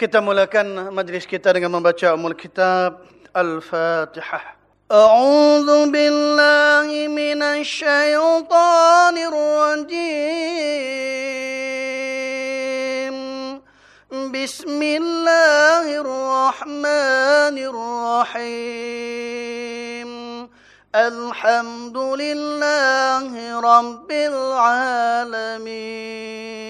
Kita mulakan majlis kita dengan membaca umul kitab Al-Fatihah. A'udzu billahi minasy syaithanir rajim. Bismillahirrahmanirrahim. Alhamdulillahi rabbil alamin.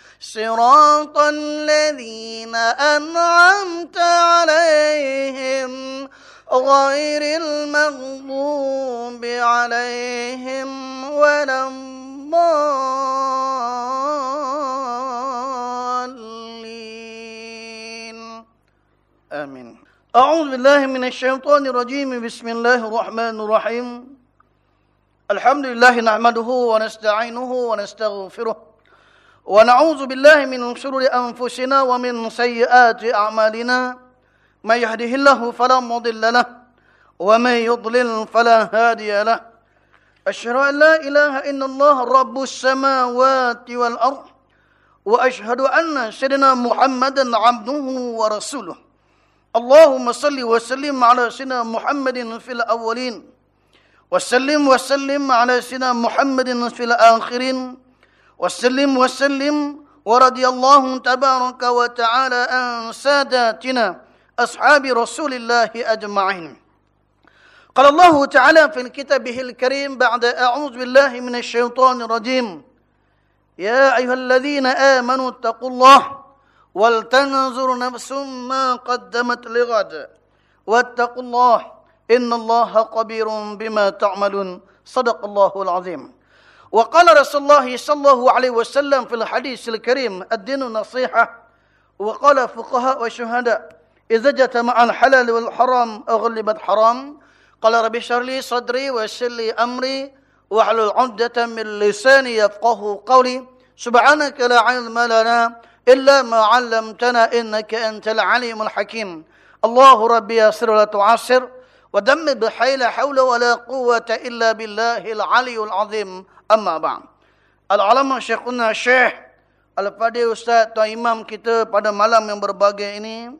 صراط الذين أنعمت عليهم غير المغضوب عليهم ولا الضالين. آمين. أعوذ بالله من الشيطان الرجيم. بسم الله الرحمن الرحيم. الحمد لله نحمده ونستعينه ونستغفره. ونعوذ بالله من شرور أنفسنا ومن سيئات أعمالنا. من يهده الله فلا مضل له ومن يضلل فلا هادي له. أشهد أن لا إله إلا الله رب السماوات والأرض. وأشهد أن سيدنا محمدا عبده ورسوله. اللهم صل وسلم على سيدنا محمد في الأولين وسلم وسلم على سيدنا محمد في الآخرين. وسلم وسلم ورضي الله تبارك وتعالى عن ساداتنا أصحاب رسول الله أجمعين. قال الله تعالى في كتابه الكريم بعد أعوذ بالله من الشيطان الرجيم. يا أيها الذين آمنوا اتقوا الله ولتنظر نفس ما قدمت لغد. واتقوا الله إن الله قبير بما تعملون. صدق الله العظيم. وقال رسول الله صلى الله عليه وسلم في الحديث الكريم الدين نصيحة. وقال فقهاء وشهداء إذا جتمع الحلال والحرام أغلبت حرام. قال ربي اشرح لي صدري ويسر لي أمري واحلل عدة من لساني يفقه قولي. سبحانك لا علم لنا إلا ما علمتنا إنك أنت العليم الحكيم. الله ربي يسر ولا تعسر ودم بحيل حول ولا قوة إلا بالله العلي العظيم. Amma ba'am. Al-Alama Syekhuna Syekh Al-Fadil Ustaz Tuan Imam kita pada malam yang berbahagia ini.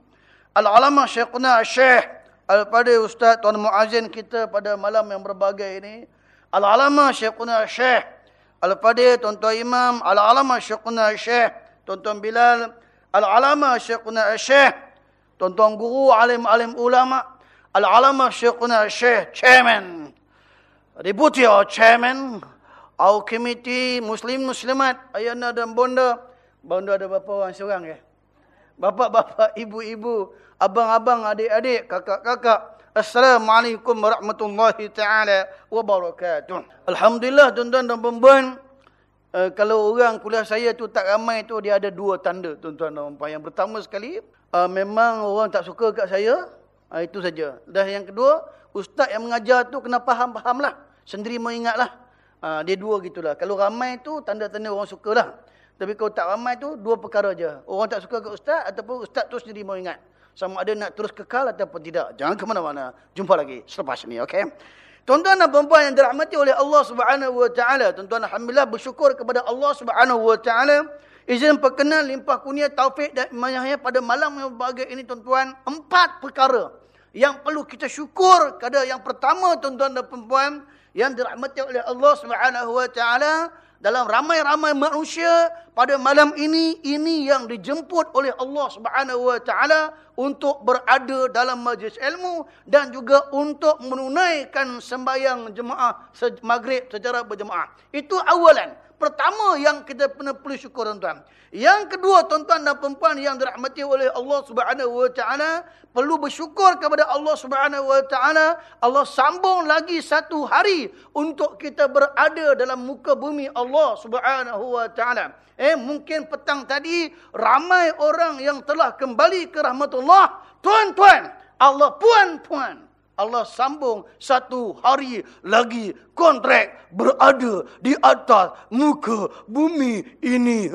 Al-Alama Syekhuna Syekh Al-Fadil Ustaz Tuan Muazzin kita pada malam yang berbahagia ini. Al-Alama Syekhuna Syekh Al-Fadil Tuan-Tuan Imam. Al-Alama Syekhuna Syekh Tuan-Tuan Bilal. Al-Alama Syekhuna Syekh Tuan-Tuan Guru Alim-Alim Ulama. Al-Alama Syekhuna Syekh Chairman. Deputy or Chairman Our committee Muslim Muslimat ayana dan bonda. Bonda ada berapa orang seorang ya? Bapak-bapak, ibu-ibu, abang-abang, adik-adik, kakak-kakak. Assalamualaikum warahmatullahi taala wabarakatuh. Alhamdulillah tuan-tuan dan puan-puan. Uh, kalau orang kuliah saya tu tak ramai tu dia ada dua tanda tuan-tuan dan puan Yang pertama sekali uh, memang orang tak suka kat saya. Uh, itu saja. Dan yang kedua, ustaz yang mengajar tu kena faham-fahamlah. Sendiri mengingatlah. Ha, dia dua gitulah. Kalau ramai tu tanda-tanda orang sukalah. Tapi kalau tak ramai tu dua perkara aja. Orang tak suka ke ustaz ataupun ustaz tu sendiri mau ingat. Sama ada nak terus kekal ataupun tidak. Jangan ke mana-mana. Jumpa lagi selepas ini, okey? Tuan-tuan dan puan yang dirahmati oleh Allah Subhanahu taala, tuan-tuan alhamdulillah bersyukur kepada Allah Subhanahu taala izin perkenan limpah kurnia taufik dan imanahnya pada malam yang berbahagia ini tuan-tuan, empat perkara yang perlu kita syukur kepada yang pertama tuan-tuan dan puan yang dirahmati oleh Allah Subhanahu wa taala dalam ramai-ramai manusia pada malam ini ini yang dijemput oleh Allah Subhanahu wa taala untuk berada dalam majlis ilmu dan juga untuk menunaikan sembahyang jemaah maghrib secara berjemaah. Itu awalan. Pertama yang kita perlu syukur tuan-tuan. Yang kedua tuan-tuan dan puan yang dirahmati oleh Allah Subhanahu wa taala perlu bersyukur kepada Allah Subhanahu wa taala. Allah sambung lagi satu hari untuk kita berada dalam muka bumi Allah Subhanahu wa taala. Eh mungkin petang tadi ramai orang yang telah kembali ke rahmatullah. Tuan-tuan, Allah puan-puan. Allah sambung satu hari lagi kontrak berada di atas muka bumi ini.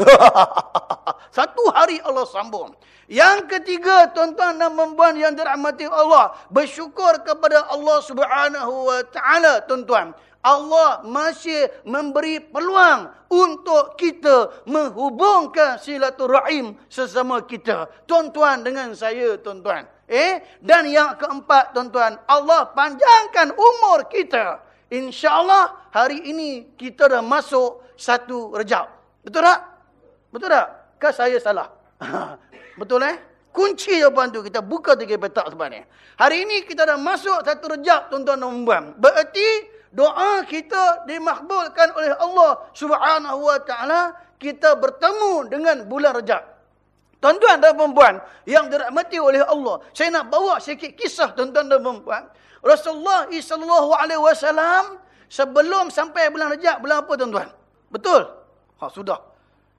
satu hari Allah sambung. Yang ketiga, tuan-tuan dan puan yang dirahmati Allah, bersyukur kepada Allah Subhanahu wa taala, tuan-tuan. Allah masih memberi peluang untuk kita menghubungkan silaturahim sesama kita. Tuan-tuan dengan saya, tuan-tuan. Eh, dan yang keempat, tuan-tuan, Allah panjangkan umur kita. InsyaAllah hari ini kita dah masuk satu rejab. Betul tak? Betul tak? Kan saya salah? Betul eh? Kunci jawapan tu kita buka tiga petak sebenarnya. Hari ini kita dah masuk satu rejab, tuan-tuan dan puan. Berarti doa kita dimakbulkan oleh Allah Subhanahu wa taala kita bertemu dengan bulan Rejab. Tuan-tuan dan puan yang dirahmati oleh Allah, saya nak bawa sikit kisah tuan-tuan dan puan. Rasulullah sallallahu alaihi wasallam sebelum sampai bulan Rejab, bulan apa tuan-tuan? Betul? Ha sudah.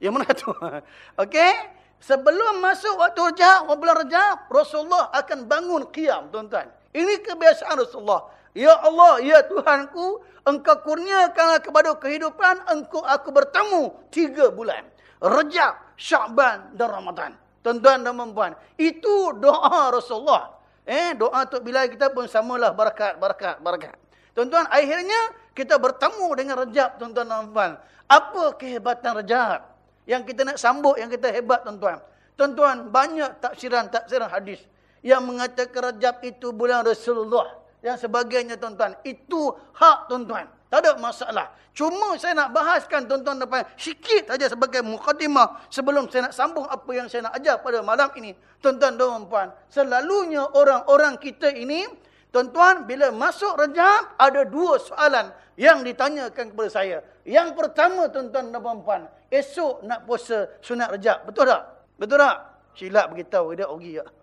Yang mana tu? Okey? Sebelum masuk waktu Rejab, bulan Rejab, Rasulullah akan bangun qiyam, tuan-tuan. Ini kebiasaan Rasulullah. Ya Allah, ya Tuhanku, engkau kurniakanlah kepada kehidupan, engkau aku bertemu tiga bulan. Rejab, Syakban dan Ramadan. Tuan-tuan dan perempuan. Itu doa Rasulullah. Eh, doa tu bila kita pun samalah barakat, barakat, barakat. Tuan-tuan, akhirnya kita bertemu dengan Rejab, tuan-tuan dan perempuan. Apa kehebatan Rejab? Yang kita nak sambut, yang kita hebat, tuan-tuan. Tuan-tuan, banyak taksiran-taksiran hadis. Yang mengatakan Rejab itu bulan Rasulullah dan sebagainya tuan-tuan. Itu hak tuan-tuan. Tak ada masalah. Cuma saya nak bahaskan tuan-tuan depan sikit saja sebagai mukadimah sebelum saya nak sambung apa yang saya nak ajar pada malam ini. Tuan-tuan dan puan, selalunya orang-orang kita ini tuan-tuan bila masuk Rejab ada dua soalan yang ditanyakan kepada saya. Yang pertama tuan-tuan dan puan, esok nak puasa sunat Rejab, betul tak? Betul tak? Silap beritahu dia ogi tak?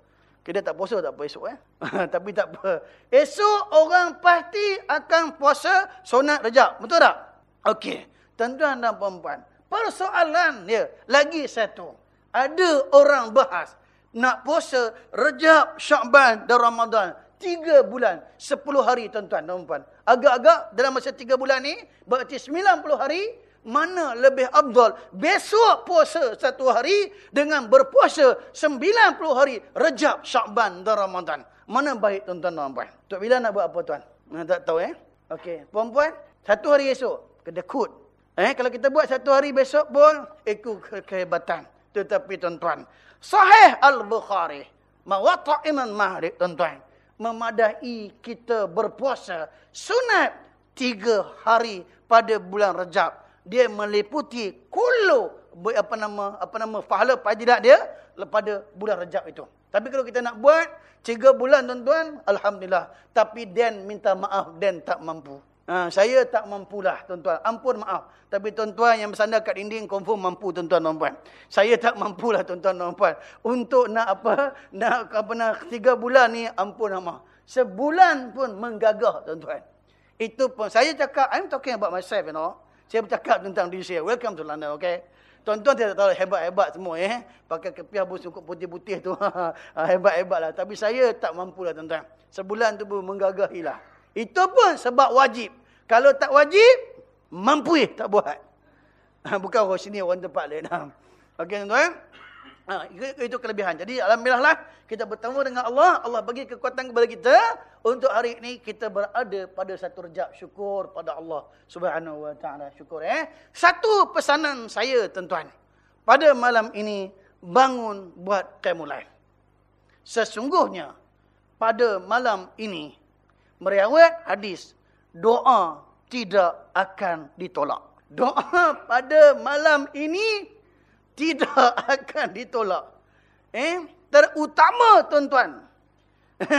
Kita tak puasa tak apa esok eh. Tapi tak apa. Esok orang pasti akan puasa sunat rejab. Betul tak? Okey. Tuan-tuan dan puan-puan. Persoalan dia lagi satu. Ada orang bahas nak puasa rejab, syakban dan Ramadan. Tiga bulan. Sepuluh hari tuan-tuan dan puan. Agak-agak dalam masa tiga bulan ni. Berarti sembilan puluh hari mana lebih abdul besok puasa satu hari dengan berpuasa 90 hari Rejab, Syakban dan Ramadan. Mana baik tuan-tuan dan puan? Tok bila nak buat apa tuan? Nah, tak tahu eh. Okey, puan-puan, satu hari esok kedekut. Eh kalau kita buat satu hari besok pun ikut ke kehebatan. Tetapi tuan-tuan, Sahih Al-Bukhari, mawata'iman mahrid tuan-tuan, memadai kita berpuasa sunat tiga hari pada bulan Rejab dia meliputi kullu apa nama apa nama pahala fadilat dia pada bulan Rejab itu. Tapi kalau kita nak buat tiga bulan tuan-tuan, alhamdulillah. Tapi dan minta maaf dan tak mampu. Ha, saya tak mampulah tuan-tuan. Ampun maaf. Tapi tuan-tuan yang bersandar kat dinding confirm mampu tuan-tuan dan puan. Saya tak mampulah tuan-tuan dan puan. Untuk nak apa nak apa nak tiga bulan ni ampun maaf. Sebulan pun menggagah tuan-tuan. Itu pun saya cakap I'm talking about myself you know. Saya bercakap tentang diri saya. Welcome to London, okay? Tuan-tuan tidak tahu hebat-hebat semua, eh? Pakai kepiah busuk putih-putih tu. Ah, hebat-hebat lah. Tapi saya tak mampu lah, tuan-tuan. Sebulan tu pun menggagahi lah. Itu pun sebab wajib. Kalau tak wajib, mampu eh, tak buat. Bukan orang sini, orang tempat lain. Okey, tuan-tuan. Ha, itu kelebihan. Jadi alhamdulillah lah kita bertemu dengan Allah. Allah bagi kekuatan kepada kita untuk hari ini kita berada pada satu rejab syukur pada Allah Subhanahu wa taala. Syukur eh. Satu pesanan saya tuan-tuan. Pada malam ini bangun buat qiyamul Sesungguhnya pada malam ini meriwayat hadis doa tidak akan ditolak. Doa pada malam ini tidak akan ditolak. Eh, terutama tuan-tuan.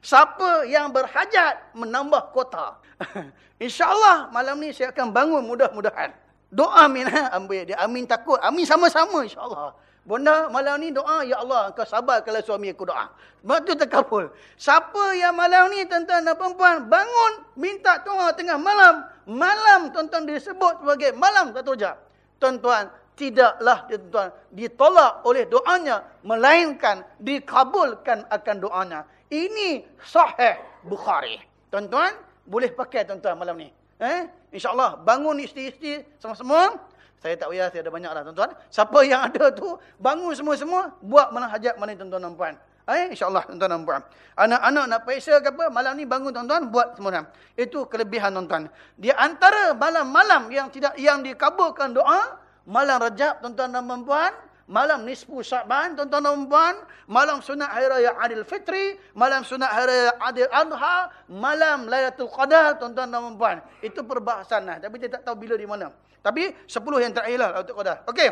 Siapa yang berhajat menambah kota. InsyaAllah malam ni saya akan bangun mudah-mudahan. Doa amin. Eh? Ambil dia. Amin takut. Amin sama-sama insyaAllah. Bunda malam ni doa. Ya Allah engkau sabar kalau suami aku doa. Sebab tu terkabul. Siapa yang malam ni tuan-tuan dan perempuan. Bangun minta doa tengah malam. Malam tuan-tuan disebut sebagai malam satu jam. Tuan-tuan tidaklah tuan ditolak oleh doanya melainkan dikabulkan akan doanya ini sahih Bukhari. Tuan-tuan, boleh pakai tuan-tuan malam ni. Eh? InsyaAllah, bangun isteri-isteri semua-semua. Saya tak payah, saya ada banyak lah tuan-tuan. Siapa yang ada tu, bangun semua-semua, buat mana hajat mana tuan-tuan dan puan. Eh, InsyaAllah tuan-tuan dan puan. Anak-anak nak periksa ke apa, malam ni bangun tuan-tuan, buat semua. Itu kelebihan tuan-tuan. Di antara malam-malam yang tidak yang dikabulkan doa, malam rajab tuan-tuan dan puan, malam nisfu Syaban tuan-tuan dan puan, malam sunat hari raya Adil Fitri, malam sunat hari raya Adil Adha, malam Lailatul Qadar tuan-tuan dan puan. Itu perbahasan lah, tapi saya tak tahu bila di mana. Tapi 10 yang terakhirlah Lailatul Qadar. Okey.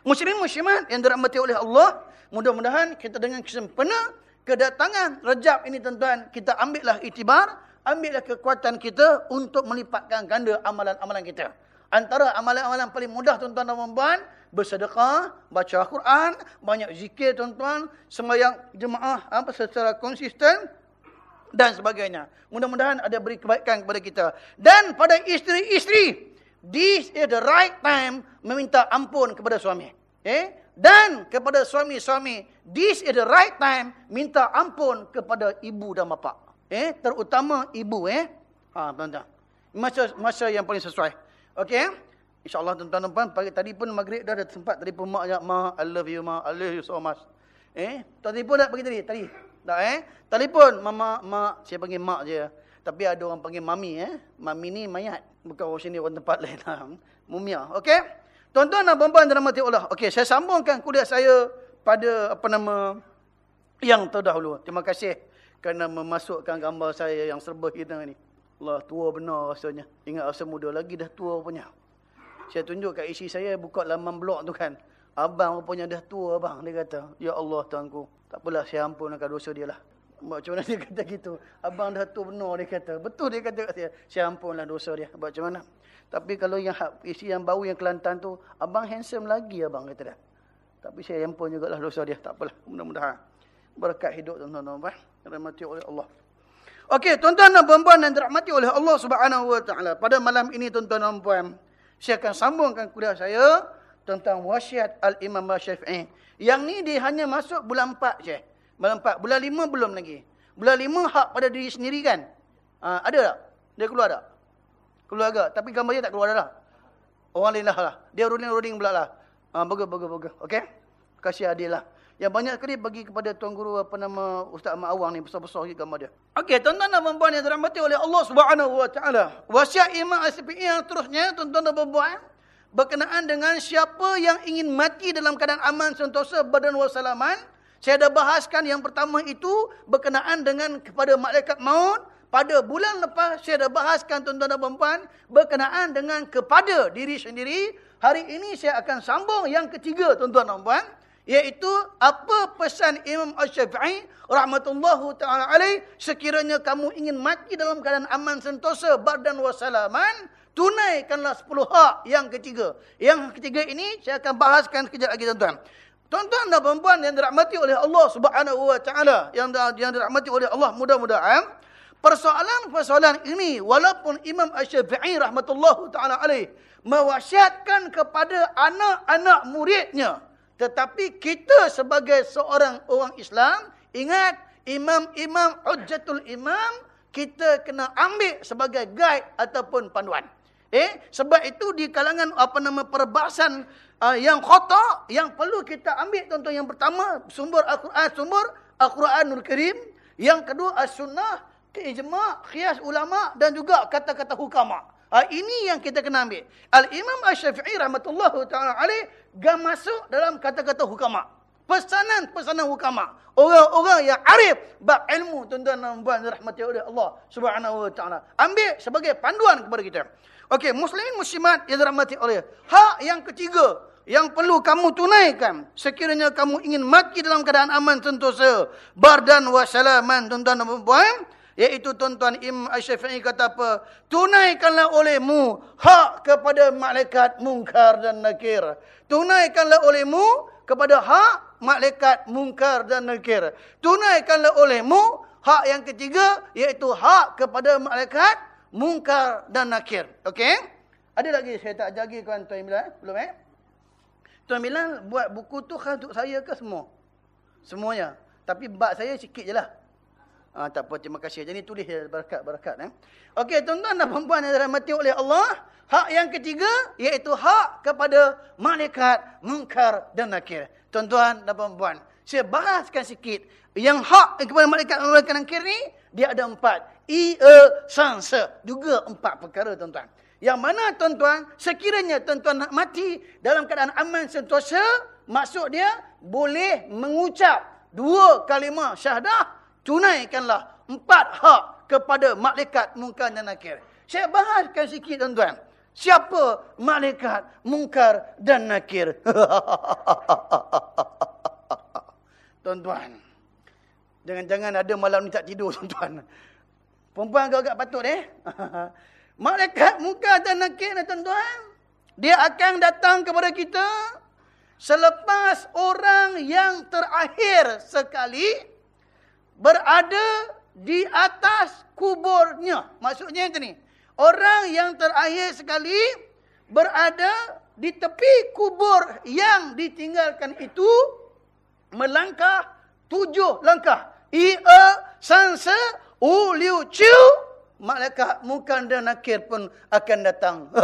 Muslimin muslimat yang dirahmati oleh Allah, mudah-mudahan kita dengan kesempena kedatangan Rajab ini tuan-tuan, kita ambillah itibar, ambillah kekuatan kita untuk melipatkan ganda amalan-amalan kita. Antara amalan-amalan paling mudah tuan-tuan dan puan, bersedekah, baca Al-Quran, banyak zikir tuan-tuan, sembahyang jemaah apa secara konsisten dan sebagainya. Mudah-mudahan ada beri kebaikan kepada kita. Dan pada isteri-isteri, this is the right time meminta ampun kepada suami. Eh? Dan kepada suami-suami, this is the right time minta ampun kepada ibu dan bapa. Eh, terutama ibu eh. Ha, tuan-tuan. Masa masa yang paling sesuai. Okey? InsyaAllah tuan-tuan dan puan, pagi tadi pun maghrib dah ada sempat tadi pun mak ajak, Ma, I love you, Ma, I love you so much. Eh, tuan telefon tak pagi tadi? Tadi? Tak eh? Telefon, Mama, Mak, saya panggil Mak je. Tapi ada orang panggil Mami eh. Mami ni mayat. Bukan orang sini, orang tempat lain. Mumia, okey? Tuan-tuan dan puan-puan dalam mati Allah. Okey, saya sambungkan kuliah saya pada apa nama yang terdahulu. Terima kasih kerana memasukkan gambar saya yang serba hina ni. Allah, tua benar rasanya. Ingat rasa muda lagi dah tua punya. Saya tunjuk kat isi saya buka laman blog tu kan. Abang rupanya dah tua abang. Dia kata, Ya Allah tuanku. Tak apalah saya ampun akan dosa dia lah. Macam mana dia kata gitu. Abang dah tua benar dia kata. Betul dia kata kat saya. Saya ampunlah dosa dia. Macam mana. Tapi kalau yang isi yang bau yang Kelantan tu. Abang handsome lagi abang kata dah. Tapi saya ampun juga lah dosa dia. Tak apalah. Mudah-mudahan. Berkat hidup tuan-tuan. Rahmati oleh Allah. Okey, tuan-tuan dan puan-puan yang dirahmati oleh Allah Subhanahu wa taala. Pada malam ini tuan-tuan dan puan, saya akan sambungkan kuliah saya tentang wasiat Al-Imam Syafi'i. Yang ni dia hanya masuk bulan 4 je. Bulan 4. Bulan 5 belum lagi. Bulan 5 hak pada diri sendiri kan? Ha, ada tak? Dia keluar tak? Keluar agak. Tapi gambar dia tak keluar dah lah. Orang lain lah lah. Dia ruling-ruling pula lah. Ha, bagus, bagus, bagus. Okey? Kasih adil lah. Yang banyak sekali bagi kepada Tuan Guru apa nama Ustaz Ahmad Awang ni besar-besar lagi gambar dia. Okey, tuan-tuan dan puan yang dirahmati oleh Allah Subhanahu wa taala. Wasiat Imam SPI yang terusnya tuan-tuan dan puan berkenaan dengan siapa yang ingin mati dalam keadaan aman sentosa badan wasalaman. Saya dah bahaskan yang pertama itu berkenaan dengan kepada malaikat maut. Pada bulan lepas saya dah bahaskan tuan-tuan dan puan berkenaan dengan kepada diri sendiri. Hari ini saya akan sambung yang ketiga tuan-tuan dan puan Iaitu apa pesan Imam Ash-Syafi'i rahmatullahu taala alaih sekiranya kamu ingin mati dalam keadaan aman sentosa badan wasalaman tunaikanlah 10 hak yang ketiga. Yang ketiga ini saya akan bahaskan sekejap lagi tuan-tuan. Tuan-tuan dan puan yang dirahmati oleh Allah Subhanahu wa taala yang yang dirahmati oleh Allah mudah-mudahan persoalan-persoalan ini walaupun Imam Ash-Syafi'i rahmatullahu taala alaih mewasiatkan kepada anak-anak muridnya tetapi kita sebagai seorang orang Islam, ingat imam-imam hujjatul imam, kita kena ambil sebagai guide ataupun panduan. Eh, sebab itu di kalangan apa nama perbahasan uh, yang khata yang perlu kita ambil tuan-tuan yang pertama sumber Al-Quran, sumber Al-Quranul Karim, yang kedua as-sunnah, ijma', qiyas ulama dan juga kata-kata hukama. Ha, ini yang kita kena ambil. Al-Imam Ash-Syafi'i rahmatullahu ta'ala alaih gam masuk dalam kata-kata hukama. Pesanan-pesanan hukama. Orang-orang yang arif bab ilmu tuan-tuan dan puan rahmati oleh Allah Subhanahu wa taala. Ambil sebagai panduan kepada kita. Okey, muslimin muslimat yang dirahmati oleh hak yang ketiga yang perlu kamu tunaikan sekiranya kamu ingin mati dalam keadaan aman sentosa bardan wa salaman tuan-tuan dan puan Iaitu tuan-tuan Imam Ash-Syafi'i kata apa? Tunaikanlah olehmu hak kepada malaikat mungkar dan nakir. Tunaikanlah olehmu kepada hak malaikat mungkar dan nakir. Tunaikanlah olehmu hak yang ketiga iaitu hak kepada malaikat mungkar dan nakir. Okey? Ada lagi saya tak ajar lagi kawan Tuan Bilal? Belum eh? Tuan Bilal buat buku tu khas untuk saya ke semua? Semuanya. Tapi bab saya sikit je lah. Ha, tak apa, terima kasih. Jadi tulis berkat-berkat. Eh. Okey, tuan-tuan dan perempuan yang dirahmati oleh Allah. Hak yang ketiga, iaitu hak kepada malaikat, mungkar dan nakir. Tuan-tuan dan perempuan, saya bahaskan sikit. Yang hak kepada malaikat, malaikat nakir ni, dia ada empat. Ia, sansa. Juga empat perkara, tuan-tuan. Yang mana, tuan-tuan, sekiranya tuan-tuan nak mati dalam keadaan aman sentosa, maksud dia boleh mengucap dua kalimah syahdah, tunaikanlah empat hak kepada malaikat mungkar dan nakir. Saya bahaskan sikit tuan-tuan. Siapa malaikat mungkar dan nakir? tuan-tuan. Jangan-jangan ada malam ni tak tidur tuan-tuan. Perempuan agak-agak patut eh. malaikat mungkar dan nakir tuan-tuan. Dia akan datang kepada kita selepas orang yang terakhir sekali berada di atas kuburnya. Maksudnya itu ni. Orang yang terakhir sekali berada di tepi kubur yang ditinggalkan itu melangkah tujuh langkah. Ia sansa uliu ciu malaikat mukan dan nakir pun akan datang.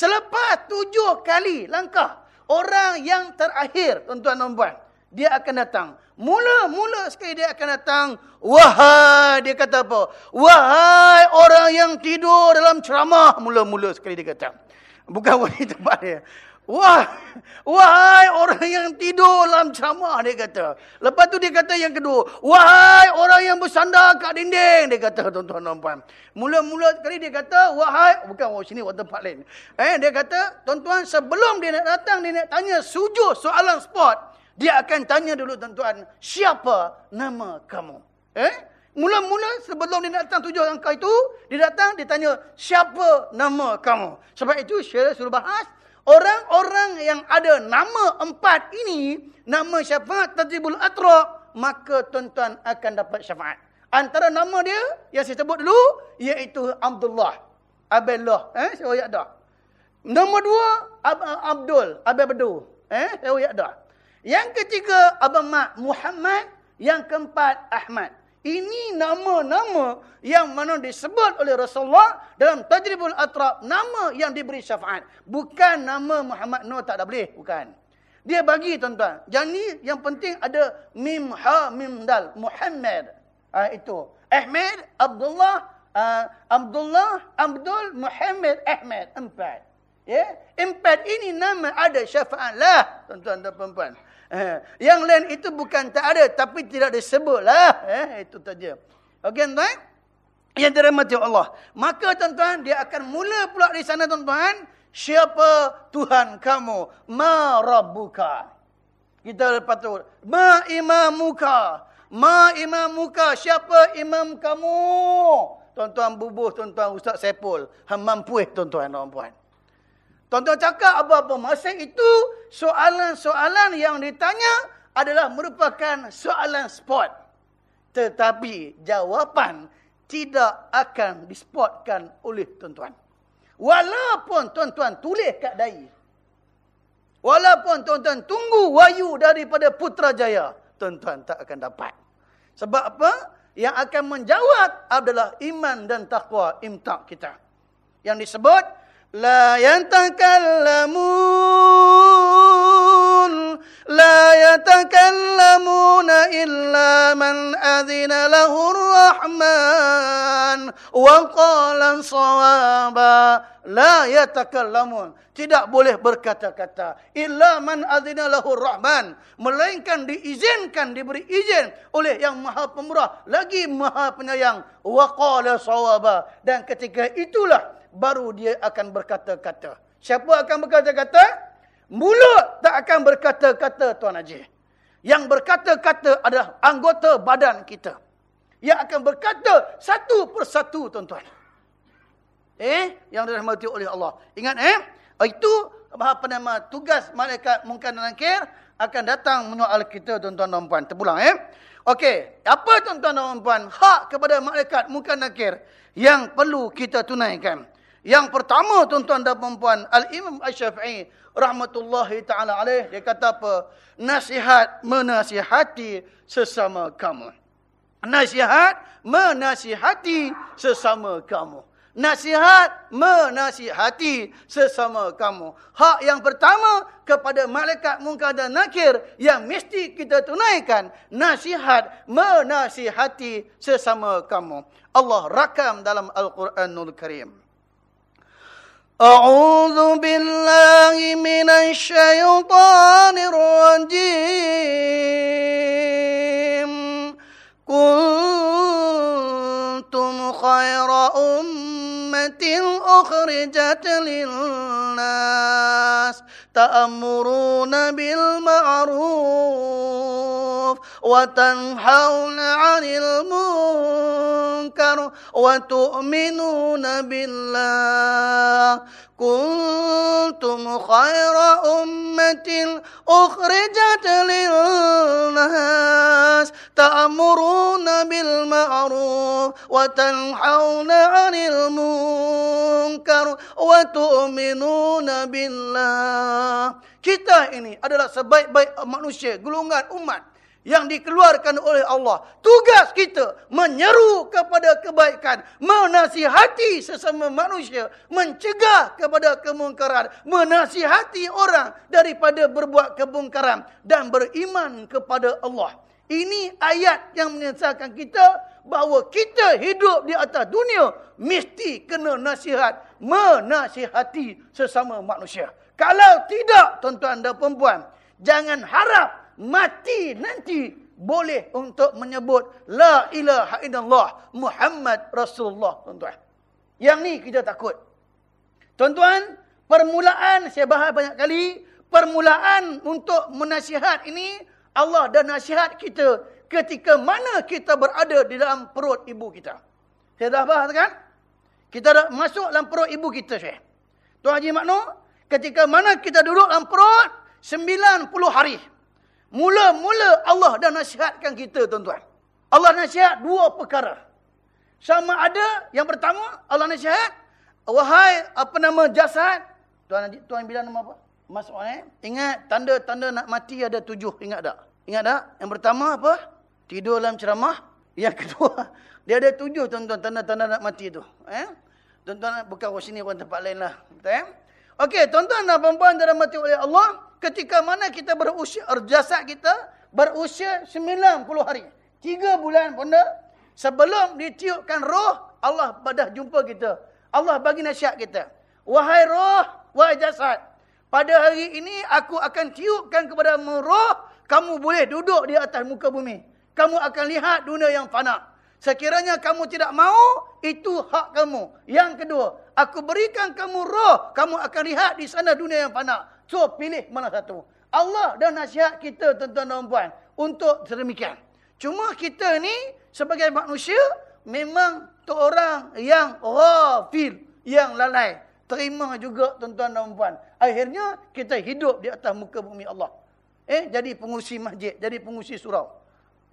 Selepas tujuh kali langkah orang yang terakhir tuan-tuan dan puan dia akan datang. Mula-mula sekali dia akan datang. Wahai, dia kata apa? Wahai orang yang tidur dalam ceramah. Mula-mula sekali dia kata. Bukan wanita tempat dia. Wah, wahai orang yang tidur dalam ceramah, dia kata. Lepas tu dia kata yang kedua. Wahai orang yang bersandar kat dinding, dia kata tuan-tuan dan. Mula-mula sekali dia kata, wahai, bukan oh, sini, waktu tempat lain. Eh, dia kata, tuan-tuan sebelum dia nak datang, dia nak tanya sujud soalan sport. Dia akan tanya dulu tuan-tuan, siapa nama kamu? Eh? Mula-mula sebelum dia datang tujuh angka itu, dia datang, dia tanya, siapa nama kamu? Sebab itu, saya suruh bahas, orang-orang yang ada nama empat ini, nama syafaat tadribul atra, maka tuan-tuan akan dapat syafaat. Antara nama dia, yang saya sebut dulu, iaitu Abdullah. Abdullah. Eh, saya dah. Nama dua, Ab Abdul. Abdul. Eh, saya ayat dah. Yang ketiga, Abang Mak Muhammad. Yang keempat, Ahmad. Ini nama-nama yang mana disebut oleh Rasulullah dalam Tajribul Atrab. Nama yang diberi syafaat. Bukan nama Muhammad Nur tak ada boleh. Bukan. Dia bagi tuan-tuan. Jadi yang penting ada Mim Ha Mim Dal. Muhammad. Ha, itu. Ahmad, Abdullah, uh, Abdullah, Abdul, Muhammad, Ahmad. Empat. Ya? Empat ini nama ada syafaat lah. Tuan-tuan dan perempuan. Eh, yang lain itu bukan tak ada. Tapi tidak disebutlah. Eh, itu saja. Okey tuan-tuan. Yang dirahmati Allah. Maka tuan-tuan dia akan mula pula di sana tuan-tuan. Siapa Tuhan kamu? Ma Rabbuka. Kita lepas tu. Ma imamuka. Ma imamuka. Siapa imam kamu? Tuan-tuan bubuh tuan-tuan Ustaz Sepul. Hamam puih tuan-tuan dan puan. Tuan-tuan cakap apa-apa. Masa itu, soalan-soalan yang ditanya adalah merupakan soalan spot. Tetapi jawapan tidak akan dispotkan oleh tuan-tuan. Walaupun tuan-tuan tulis kat dahi. Walaupun tuan-tuan tunggu wayu daripada Putrajaya. Tuan-tuan tak akan dapat. Sebab apa? Yang akan menjawab adalah iman dan taqwa imtak kita. Yang disebut لا يتكلمون لا يتكلمون إلا من أذن له الرحمن وقال صوابا لا يتكلمون tidak boleh berkata-kata illa man adzina lahu rahman melainkan diizinkan diberi izin oleh yang maha pemurah lagi maha penyayang wa qala sawaba dan ketika itulah baru dia akan berkata-kata. Siapa akan berkata-kata? Mulut tak akan berkata-kata Tuan Haji. Yang berkata-kata adalah anggota badan kita. Yang akan berkata satu persatu tuan-tuan. Eh, yang dirahmati oleh Allah. Ingat eh, itu apa nama tugas malaikat mungkin nakir akan datang menyoal kita tuan-tuan dan puan. Terpulang eh. Okey, apa tuan-tuan dan puan? Hak kepada malaikat mungkin nakir yang perlu kita tunaikan. Yang pertama tuan-tuan dan puan Al-Imam Asy-Syafi'i rahmatullahi taala alaih dia kata apa? Nasihat menasihati sesama kamu. Nasihat menasihati sesama kamu. Nasihat menasihati sesama kamu. Hak yang pertama kepada malaikat mungkar dan nakir yang mesti kita tunaikan. Nasihat menasihati sesama kamu. Allah rakam dalam Al-Quranul Karim. أعوذ بالله من الشيطان الرجيم. كنتم خير أمة ummah أخرجت للناس تأمرون بالمعروف وتنحون عن المنكر وتؤمنون بالله. كنتم خير أمة أخرجت للناس تأمرون بالمعروف وتنحون عن المنكر munkar wa tu'minuna billah. Kita ini adalah sebaik-baik manusia, golongan umat yang dikeluarkan oleh Allah. Tugas kita menyeru kepada kebaikan, menasihati sesama manusia, mencegah kepada kemungkaran, menasihati orang daripada berbuat kemungkaran dan beriman kepada Allah. Ini ayat yang menyesalkan kita bahawa kita hidup di atas dunia mesti kena nasihat, menasihati sesama manusia. Kalau tidak, tuan-tuan dan perempuan, jangan harap mati nanti boleh untuk menyebut la ilaha illallah Muhammad Rasulullah tuan-tuan. Yang ni kita takut. Tuan-tuan, permulaan saya bahas banyak kali, permulaan untuk menasihat ini Allah dan nasihat kita ketika mana kita berada di dalam perut ibu kita. Saya dah bahas kan? Kita dah masuk dalam perut ibu kita, Syekh. Tuan Haji Makno, ketika mana kita duduk dalam perut 90 hari. Mula-mula Allah dah nasihatkan kita tuan-tuan. Allah nasihat dua perkara. Sama ada yang pertama Allah nasihat. Wahai apa nama jasad. Tuan tuan bilang nama apa? Masuk eh. Ingat tanda-tanda nak mati ada tujuh. Ingat tak? Ingat tak? Yang pertama apa? Tidur dalam ceramah. Yang kedua. Dia ada tujuh tuan-tuan tanda-tanda nak mati tu. Eh? Tuan-tuan bukan ke sini pun tempat lain lah. Eh? Okey, tuan-tuan dan puan-puan dalam mati oleh Allah ketika mana kita berusia, jasad kita berusia 90 hari. Tiga bulan pun Sebelum ditiupkan roh, Allah pada jumpa kita. Allah bagi nasihat kita. Wahai roh, wahai jasad. Pada hari ini aku akan tiupkan kepada roh. Kamu boleh duduk di atas muka bumi. Kamu akan lihat dunia yang fana. Sekiranya kamu tidak mau, itu hak kamu. Yang kedua, aku berikan kamu roh. Kamu akan lihat di sana dunia yang fana. So, pilih mana satu. Allah dan nasihat kita, tuan-tuan dan puan, untuk sedemikian. Cuma kita ni, sebagai manusia, memang tu orang yang rafil, yang lalai. Terima juga, tuan-tuan dan puan. Akhirnya, kita hidup di atas muka bumi Allah. Eh, jadi pengusi masjid, jadi pengusi surau.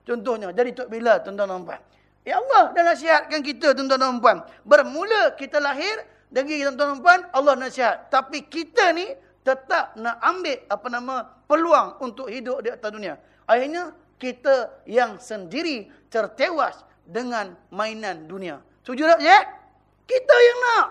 Contohnya, jadi Tok Bila, tuan-tuan dan puan. Ya Allah dah nasihatkan kita, tuan-tuan dan puan. Bermula kita lahir, dari tuan-tuan dan puan, Allah nasihat. Tapi kita ni, tetap nak ambil apa nama peluang untuk hidup di atas dunia. Akhirnya kita yang sendiri tertewas dengan mainan dunia. Setuju tak ya? Kita yang nak.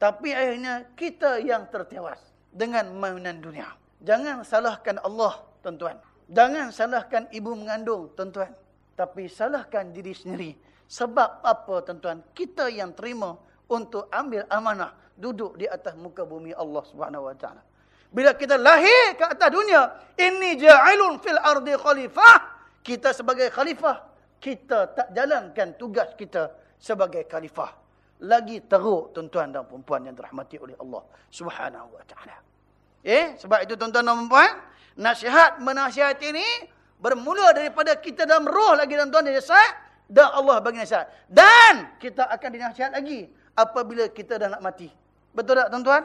Tapi akhirnya kita yang tertewas dengan mainan dunia. Jangan salahkan Allah, tuan-tuan. Jangan salahkan ibu mengandung, tuan-tuan. Tapi salahkan diri sendiri. Sebab apa, tuan-tuan? Kita yang terima untuk ambil amanah duduk di atas muka bumi Allah Subhanahu Wa Taala. Bila kita lahir ke atas dunia, ini ja'ilun fil ardi khalifah. Kita sebagai khalifah, kita tak jalankan tugas kita sebagai khalifah. Lagi teruk tuan-tuan dan perempuan yang dirahmati oleh Allah Subhanahu wa taala. Eh, sebab itu tuan-tuan dan perempuan, nasihat menasihat ini bermula daripada kita dalam roh lagi dan puan dan Allah bagi nasihat. Dan kita akan dinasihat lagi apabila kita dah nak mati. Betul tak tuan-tuan?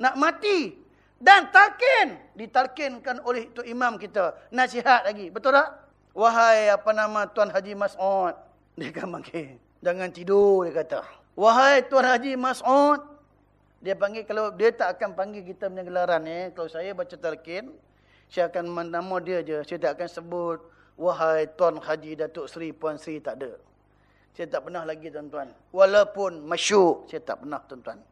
Nak mati dan talqin ditalkinkan oleh tu imam kita nasihat lagi betul tak wahai apa nama tuan haji mas'ud dia kan panggil jangan tidur dia kata wahai tuan haji mas'ud Dia panggil kalau dia tak akan panggil kita punya gelaran eh. Kalau saya baca talqin, saya akan nama dia je. Saya tak akan sebut wahai Tuan Haji Datuk Seri Puan Seri tak ada. Saya tak pernah lagi tuan-tuan. Walaupun masyuk, saya tak pernah tuan-tuan.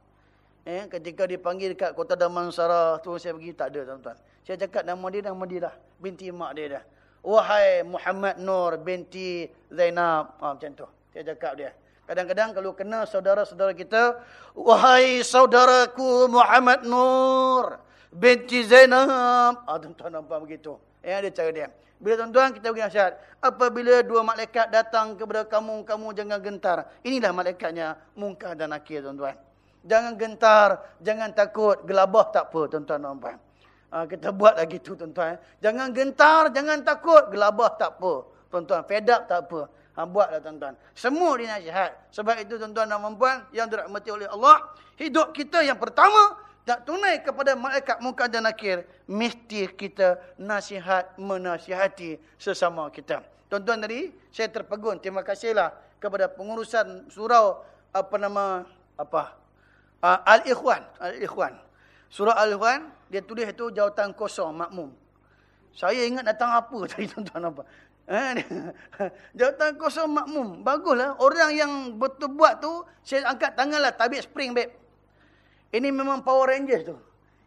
Eh, ketika dipanggil dekat Kota Damansara, tu saya pergi tak ada tuan-tuan. Saya cakap nama dia nama dia dah. Binti mak dia dah. Wahai Muhammad Nur binti Zainab. Ha, macam tu. Saya cakap dia. Kadang-kadang kalau kena saudara-saudara kita, wahai saudaraku Muhammad Nur binti Zainab. Ah tuan-tuan nampak begitu. Eh ada cara dia. Bila tuan-tuan kita bagi nasihat, apabila dua malaikat datang kepada kamu, kamu jangan gentar. Inilah malaikatnya Munkar dan Nakir tuan-tuan. Jangan gentar, jangan takut, gelabah tak apa tuan-tuan nampak. Ha, kita buat lagi tu tuan-tuan. Jangan gentar, jangan takut, gelabah tak apa. Tuan-tuan, fed up tak apa. Ha, buatlah tuan-tuan. Semua dinasihat. Sebab itu tuan-tuan dan perempuan yang dirahmati oleh Allah. Hidup kita yang pertama. Tak tunai kepada malaikat muka dan akhir. Mesti kita nasihat menasihati sesama kita. Tuan-tuan tadi saya terpegun. Terima kasihlah kepada pengurusan surau apa nama apa uh, Al-Ikhwan. Al-Ikhwan. Surah Al-Ikhwan dia tulis itu jawatan kosong makmum. Saya ingat datang apa tadi tuan-tuan apa. Eh, jawatan kosong makmum. Baguslah. Orang yang betul buat tu, saya angkat tanganlah tabik spring, babe. Ini memang Power Rangers tu.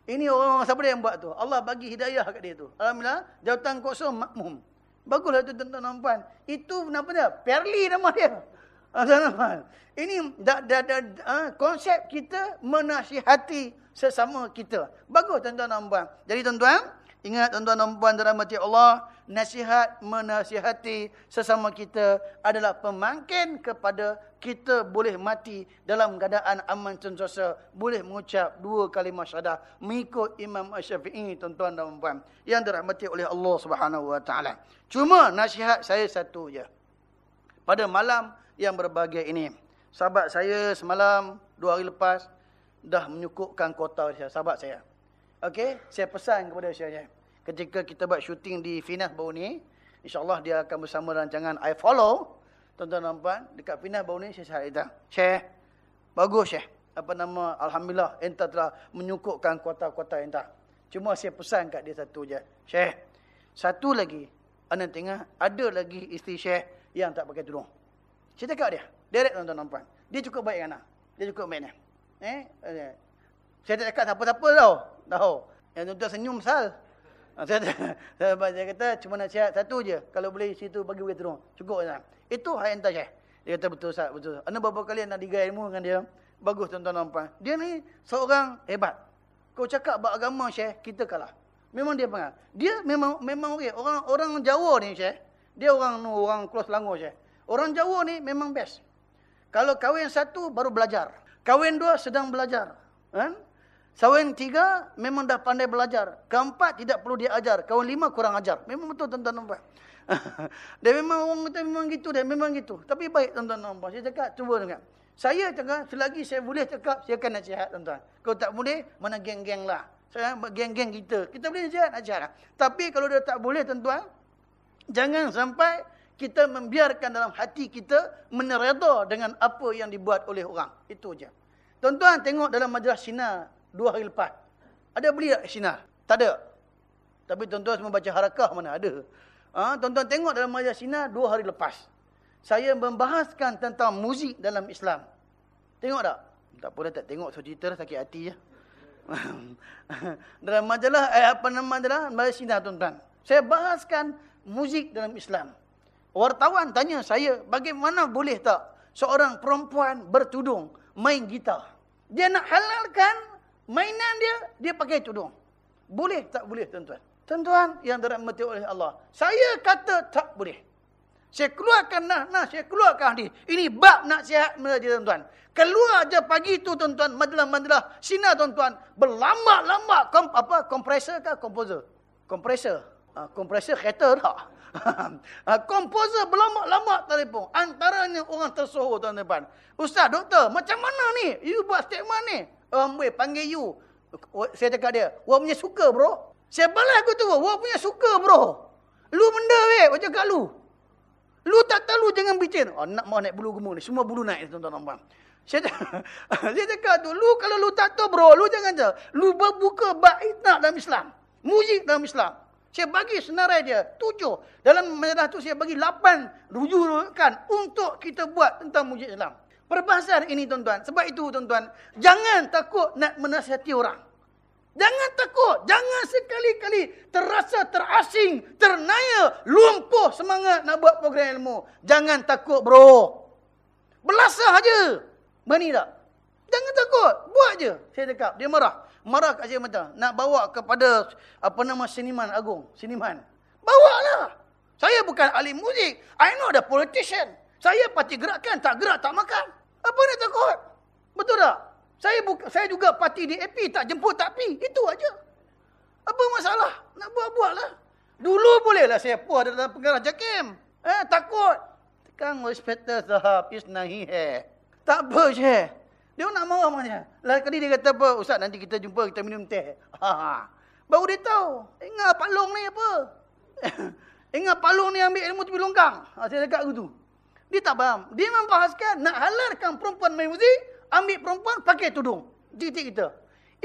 Ini orang-orang siapa yang buat tu. Allah bagi hidayah kat dia tu. Alhamdulillah, jawatan kosong makmum. Baguslah tu tuan-tuan dan puan. Itu nama dia? Perli nama dia. Tuan-tuan. Ini da, da, da, uh, konsep kita menasihati sesama kita. Bagus tuan-tuan dan puan. Jadi tuan-tuan, Ingat tuan-tuan dan puan dirahmati Allah, nasihat menasihati sesama kita adalah pemangkin kepada kita boleh mati dalam keadaan aman sentosa, boleh mengucap dua kalimah syahadah mengikut Imam Asy-Syafi'i tuan-tuan dan puan yang dirahmati oleh Allah Subhanahu wa taala. Cuma nasihat saya satu je. Pada malam yang berbahagia ini, sahabat saya semalam dua hari lepas dah menyukupkan kota saya, sahabat saya. Okey, saya pesan kepada saya ketika kita buat syuting di Finas baru ni, insya-Allah dia akan bersama rancangan I Follow. Tuan-tuan puan, dekat Finas baru ni saya cakap dia, "Syekh, bagus Syekh. Apa nama? Alhamdulillah entah telah menyukupkan kuota-kuota entah. Cuma saya pesan kat dia satu je. Syekh, satu lagi, anda tengah ada lagi isteri Syekh yang tak pakai tudung. Saya cakap dia, direct tuan-tuan puan. Dia cukup baik kan? Dia cukup baik ni. Eh? eh? Saya tak cakap apa-apa tau. Tahu. Yang tuan-tuan senyum sal. Ha, saya, saya, kata cuma nak sihat satu je. Kalau boleh situ bagi bagi terung. Cukup je. Itu hak entah Syekh. Dia kata betul Ustaz. Betul. Anda berapa kali nak digai ilmu dengan dia. Bagus tuan-tuan dan puan. Dia ni seorang hebat. Kau cakap buat agama Syekh, kita kalah. Memang dia pengal. Dia memang memang okey. Orang orang Jawa ni Syekh. Dia orang orang Kuala Selangor Syekh. Orang Jawa ni memang best. Kalau kahwin satu baru belajar. Kahwin dua sedang belajar. Kan? Kawan tiga memang dah pandai belajar. Keempat tidak perlu dia ajar. Kawan lima kurang ajar. Memang betul tuan-tuan nampak. dia memang orang kata memang gitu. Dia memang gitu. Tapi baik tuan-tuan nampak. Saya cakap cuba dengar. Saya cakap selagi saya boleh cakap saya akan nasihat tuan-tuan. Kalau tak boleh mana geng-geng lah. Saya geng-geng kita. Kita boleh nasihat nasihat. Tapi kalau dia tak boleh tuan-tuan. Jangan sampai kita membiarkan dalam hati kita menereda dengan apa yang dibuat oleh orang. Itu je. Tuan-tuan tengok dalam majalah sinar dua hari lepas. Ada beli tak sinar? Tak ada. Tapi tuan-tuan semua baca harakah mana ada. Ha, tuan-tuan tengok dalam majalah sinar dua hari lepas. Saya membahaskan tentang muzik dalam Islam. Tengok tak? Tak boleh tak tengok so cerita sakit hati je. dalam majalah eh, apa nama majalah majalah sinar tuan-tuan. Saya bahaskan muzik dalam Islam. Wartawan tanya saya bagaimana boleh tak seorang perempuan bertudung main gitar. Dia nak halalkan Mainan dia, dia pakai tudung. Boleh tak boleh tuan-tuan? Tuan-tuan yang dirahmati oleh Allah. Saya kata tak boleh. Saya keluarkan nah, nah saya keluarkan hadis. Ini bab nak sihat menjadi tuan-tuan. Keluar aja pagi tu tuan-tuan, majalah-majalah sina tuan-tuan, berlambak-lambak kom, apa kompresor ke komposer? Kompresor. Ha, kompresor kereta tak? ha, komposer berlambak-lambak telefon. Antaranya orang tersohor tuan-tuan. Ustaz, doktor, macam mana ni? You buat statement ni? Um, weh, panggil you. Saya cakap dia, wah punya suka bro. Saya balas aku tu, wah punya suka bro. Lu benda weh, wah cakap lu. Lu tak tahu jangan bicara. Oh, nak mau naik bulu gemuk ni, semua bulu naik tuan-tuan dan puan. Saya, saya cakap tu, lu kalau lu tak tahu bro, lu jangan je. Lu berbuka bait nak dalam Islam. Muzik dalam Islam. Saya bagi senarai dia, tujuh. Dalam majalah tu saya bagi lapan rujukan untuk kita buat tentang muzik Islam. Perbahasan ini tuan-tuan. Sebab itu tuan-tuan, jangan takut nak menasihati orang. Jangan takut. Jangan sekali-kali terasa terasing, ternaya, lumpuh semangat nak buat program ilmu. Jangan takut bro. Belasah aja. Berani tak? Jangan takut. Buat je. Saya cakap. Dia marah. Marah kat saya macam. Nak bawa kepada apa nama seniman agung. Seniman. Bawa lah. Saya bukan ahli muzik. I know the politician. Saya parti gerakkan. Tak gerak, tak makan. Apa nak takut? Betul tak? Saya buka, saya juga parti DAP. Tak jemput, tak pi. Itu aja. Apa masalah? Nak buat-buat lah. Dulu bolehlah saya puas dalam pengarah JAKIM. Eh, takut. Kang inspector sahab is nahi hai. Tak apa, Syekh. Dia nak marah macam Lain kali dia kata apa? Ustaz, nanti kita jumpa, kita minum teh. Ha, ha. Baru dia tahu. Ingat Pak Long ni apa? Ingat Pak Long ni ambil ilmu tepi longkang. Ha, saya cakap gitu. Dia tak faham. Dia membahaskan nak halalkan perempuan main muzik, ambil perempuan pakai tudung. Titik kita.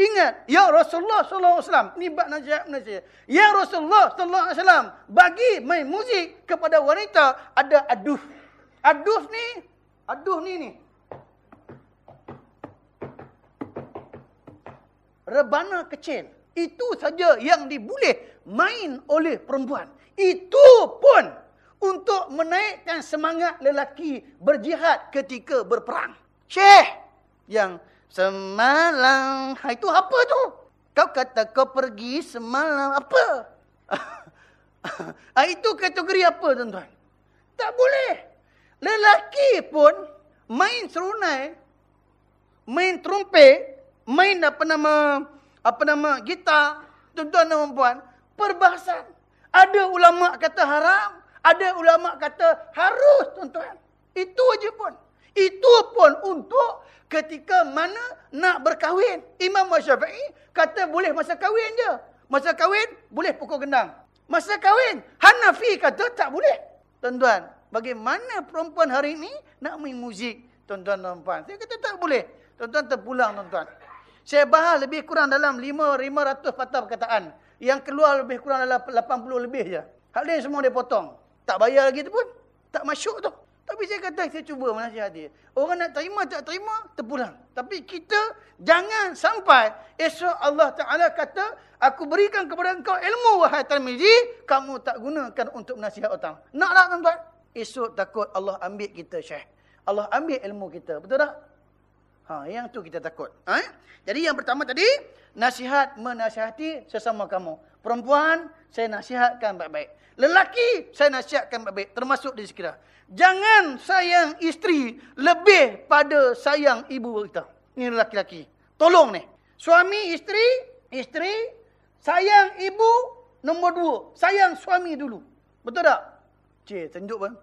Ingat, ya Rasulullah sallallahu alaihi wasallam, ni bab nasihat Malaysia. Ya Rasulullah sallallahu alaihi wasallam, bagi main muzik kepada wanita ada aduh. Aduh ni, aduh ni ni. Rebana kecil. Itu saja yang diboleh main oleh perempuan. Itu pun untuk menaikkan semangat lelaki berjihad ketika berperang. Syekh yang semalam, ha, itu apa tu? Kau kata kau pergi semalam apa? ha, itu kategori apa tuan-tuan? Tak boleh. Lelaki pun main serunai, main trumpet, main apa nama apa nama gitar, tuan-tuan dan puan, perbahasan. Ada ulama kata haram, ada ulama kata harus, tuan-tuan. Itu aja pun. Itu pun untuk ketika mana nak berkahwin. Imam Syafi'i kata boleh masa kahwin je. Masa kahwin boleh pukul gendang. Masa kahwin Hanafi kata tak boleh. Tuan-tuan, Bagaimana perempuan hari ini nak main muzik, tuan-tuan dan puan? Saya kata tak boleh. Tuan-tuan terpulang, tuan-tuan. Saya bahas lebih kurang dalam 500 patah perkataan. Yang keluar lebih kurang dalam 80 lebih je. Hal lain semua dia potong. Tak bayar lagi tu pun. Tak masuk tu. Tapi saya kata, saya cuba menasihati. Orang nak terima, tak terima, terpulang. Tapi kita jangan sampai esok Allah Ta'ala kata, aku berikan kepada engkau ilmu, wahai Talmizi, kamu tak gunakan untuk menasihat orang. Naklah tuan-tuan? esok takut Allah ambil kita syekh. Allah ambil ilmu kita. Betul tak? Ha, yang tu kita takut. Ha? Jadi yang pertama tadi, nasihat menasihati sesama kamu. Perempuan, saya nasihatkan baik-baik. Lelaki, saya nasihatkan baik-baik. Termasuk di sekitar. Jangan sayang isteri lebih pada sayang ibu kita. Ini lelaki-lelaki. Tolong ni. Suami, isteri, isteri, sayang ibu, nombor dua. Sayang suami dulu. Betul tak? Cik, tunjuk pun.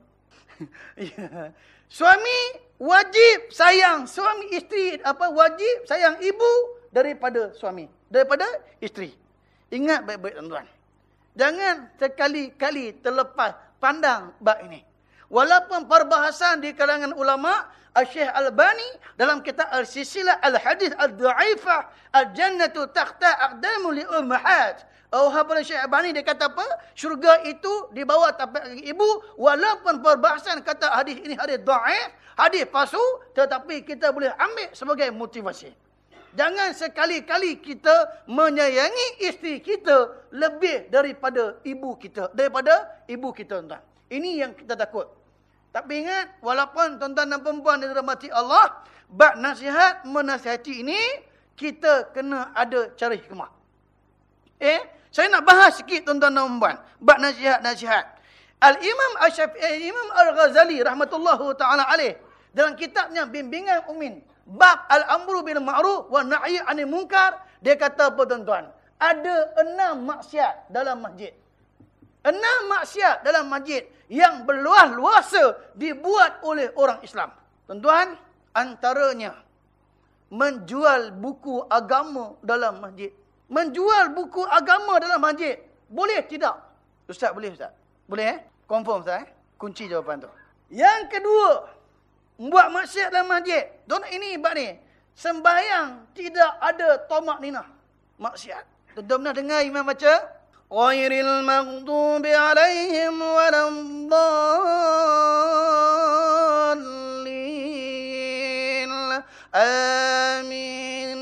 Ya. Suami wajib sayang suami isteri apa wajib sayang ibu daripada suami, daripada isteri. Ingat baik-baik tuan-tuan. Jangan sekali-kali terlepas pandang bab ini. Walaupun perbahasan di kalangan ulama, Al-Syekh Al-Bani dalam kitab Al-Sisilah Al-Hadith Al-Du'aifah Al-Jannatu Takhta Aqdamu Li Ummahat Oh, Habib Syekh Abani dia kata apa? Syurga itu di bawah tapak ibu. Walaupun perbahasan kata hadis ini hadis da'if, hadis palsu. Tetapi kita boleh ambil sebagai motivasi. Jangan sekali-kali kita menyayangi isteri kita lebih daripada ibu kita. Daripada ibu kita, tuan Ini yang kita takut. Tapi ingat, walaupun tuan-tuan dan perempuan yang dirahmati Allah, bak nasihat menasihati ini, kita kena ada cara hikmah. Eh, saya nak bahas sikit tuan-tuan dan puan. Bab nasihat-nasihat. Al-Imam Al-Ghazali rahmatullahu taala alaih dalam kitabnya Bimbingan Umin, bab Al-Amru bil Ma'ruf wa Nahyi 'anil Munkar, dia kata apa tuan-tuan? Ada enam maksiat dalam masjid. Enam maksiat dalam masjid yang berluas luasa dibuat oleh orang Islam. Tuan-tuan, antaranya menjual buku agama dalam masjid menjual buku agama dalam masjid. Boleh tidak? Ustaz boleh Ustaz? Boleh eh? Confirm Ustaz eh? Kunci jawapan tu. Yang kedua, Buat maksiat dalam masjid. Tuan ini bab ni. Sembahyang tidak ada tomak nina. Maksiat. Tuan pernah dengar imam baca? Ghairil maghdubi alaihim walamdallin. Amin.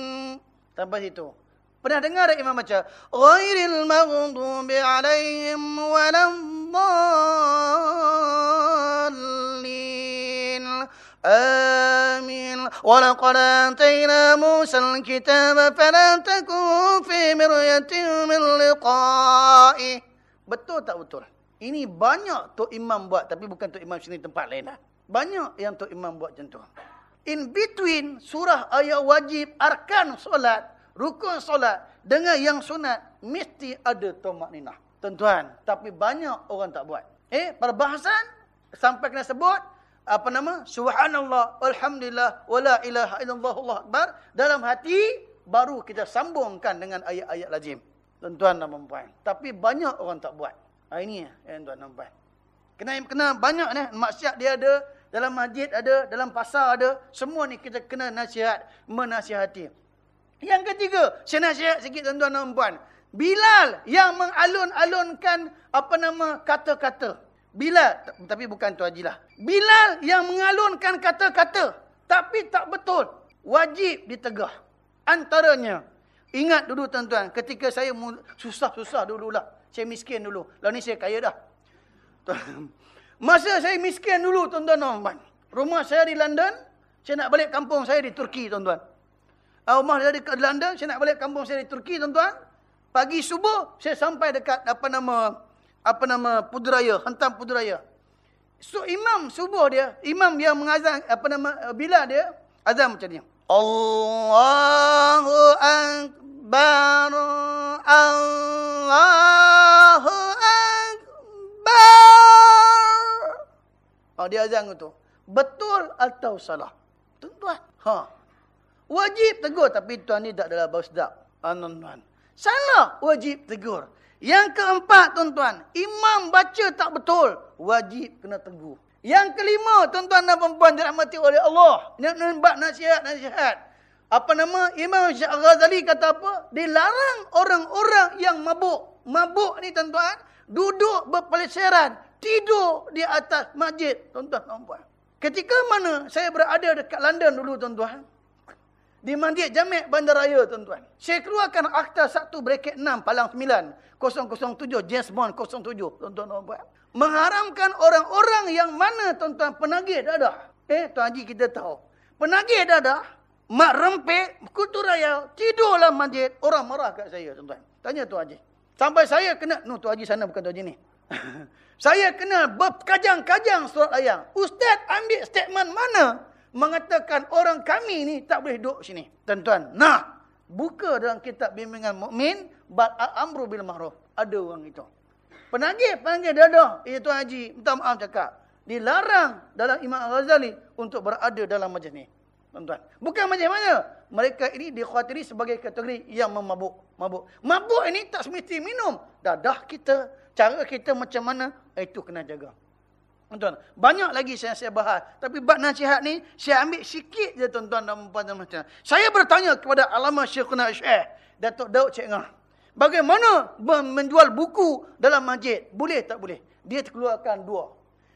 Sampai situ. Pernah dengar tak imam baca? Ghairil maghdubi alaihim waladdallin. Amin. Walaqad atayna Musa al-kitab fala takun fi miryatin min liqa'i. Betul tak betul? Ini banyak Tok Imam buat tapi bukan Tok Imam sini tempat lain lah. Banyak yang Tok Imam buat macam tu. In between surah ayat wajib arkan solat rukun solat dengan yang sunat mesti ada tomak ninah. Tuan-tuan, tapi banyak orang tak buat. Eh, perbahasan sampai kena sebut apa nama? Subhanallah, alhamdulillah, wala ilaha illallah, Allah akbar. Dalam hati baru kita sambungkan dengan ayat-ayat lazim. Tuan-tuan dan puan Tapi banyak orang tak buat. Ha, ini yang tuan dan puan. Kena kena banyak ni maksiat dia ada, dalam masjid ada, dalam pasar ada. Semua ni kita kena nasihat, menasihati. Yang ketiga, saya nasihat sikit tuan-tuan dan puan. Bilal yang mengalun-alunkan apa nama kata-kata. Bilal, tapi bukan tu ajilah. Bilal yang mengalunkan kata-kata. Tapi tak betul. Wajib ditegah. Antaranya, ingat dulu tuan-tuan, ketika saya susah-susah dululah. Saya miskin dulu. Lalu ni saya kaya dah. Masa saya miskin dulu tuan-tuan puan. Rumah saya di London, saya nak balik kampung saya di Turki tuan-tuan. Rumah saya dekat London, saya nak balik kampung saya di Turki tuan-tuan. Pagi subuh saya sampai dekat apa nama apa nama Pudraya, hantam Pudraya. So imam subuh dia, imam yang mengazan apa nama bila dia azan macam ni. Allahu akbar Allahu akbar. Oh dia azan tu. Betul atau salah? Tuan-tuan. Ha. Wajib tegur. Tapi tuan ni tak adalah bau sedap. Tuan-tuan. Salah wajib tegur. Yang keempat tuan-tuan. Imam baca tak betul. Wajib kena tegur. Yang kelima tuan-tuan dan perempuan dirahmati oleh Allah. Nampak nasihat-nasihat. Apa nama? Imam Ghazali kata apa? Dilarang orang-orang yang mabuk. Mabuk ni tuan-tuan. Duduk berpeleseran. Tidur di atas masjid. Tuan-tuan dan perempuan. Ketika mana saya berada dekat London dulu tuan-tuan di Masjid Jamek Bandaraya tuan-tuan. Saya keluarkan akta 1 bracket 6 palang 9 007 James Bond 07 tuan-tuan tuan Mengharamkan orang-orang yang mana tuan-tuan penagih dadah. Eh tuan haji kita tahu. Penagih dadah mak rempik kutu raya tidurlah masjid orang marah kat saya tuan-tuan. Tanya tuan haji. Sampai saya kena no tuan haji sana bukan tuan haji ni. saya kena berkajang-kajang surat ayang. Ustaz ambil statement mana? mengatakan orang kami ni tak boleh duduk sini. Tuan-tuan, nah, buka dalam kitab bimbingan mukmin bab amru bil ma'ruf. Ada orang itu. Penagih, penagih dadah. Tuan Haji, minta maaf cakap. Dilarang dalam Imam Al-Ghazali untuk berada dalam majlis ni. Tuan-tuan. Bukan macam mana? Mereka ini dikhawatiri sebagai kategori yang memabuk. Mabuk. Mabuk ini tak semesti minum. Dadah kita, cara kita macam mana, itu kena jaga. Tuan-tuan, banyak lagi saya saya bahas. Tapi bab nasihat ni, saya ambil sikit je tuan-tuan dan puan-puan. Saya bertanya kepada alama Syekhuna Syekh, Datuk Daud Cik Ngah. Bagaimana menjual buku dalam masjid? Boleh tak boleh? Dia keluarkan dua.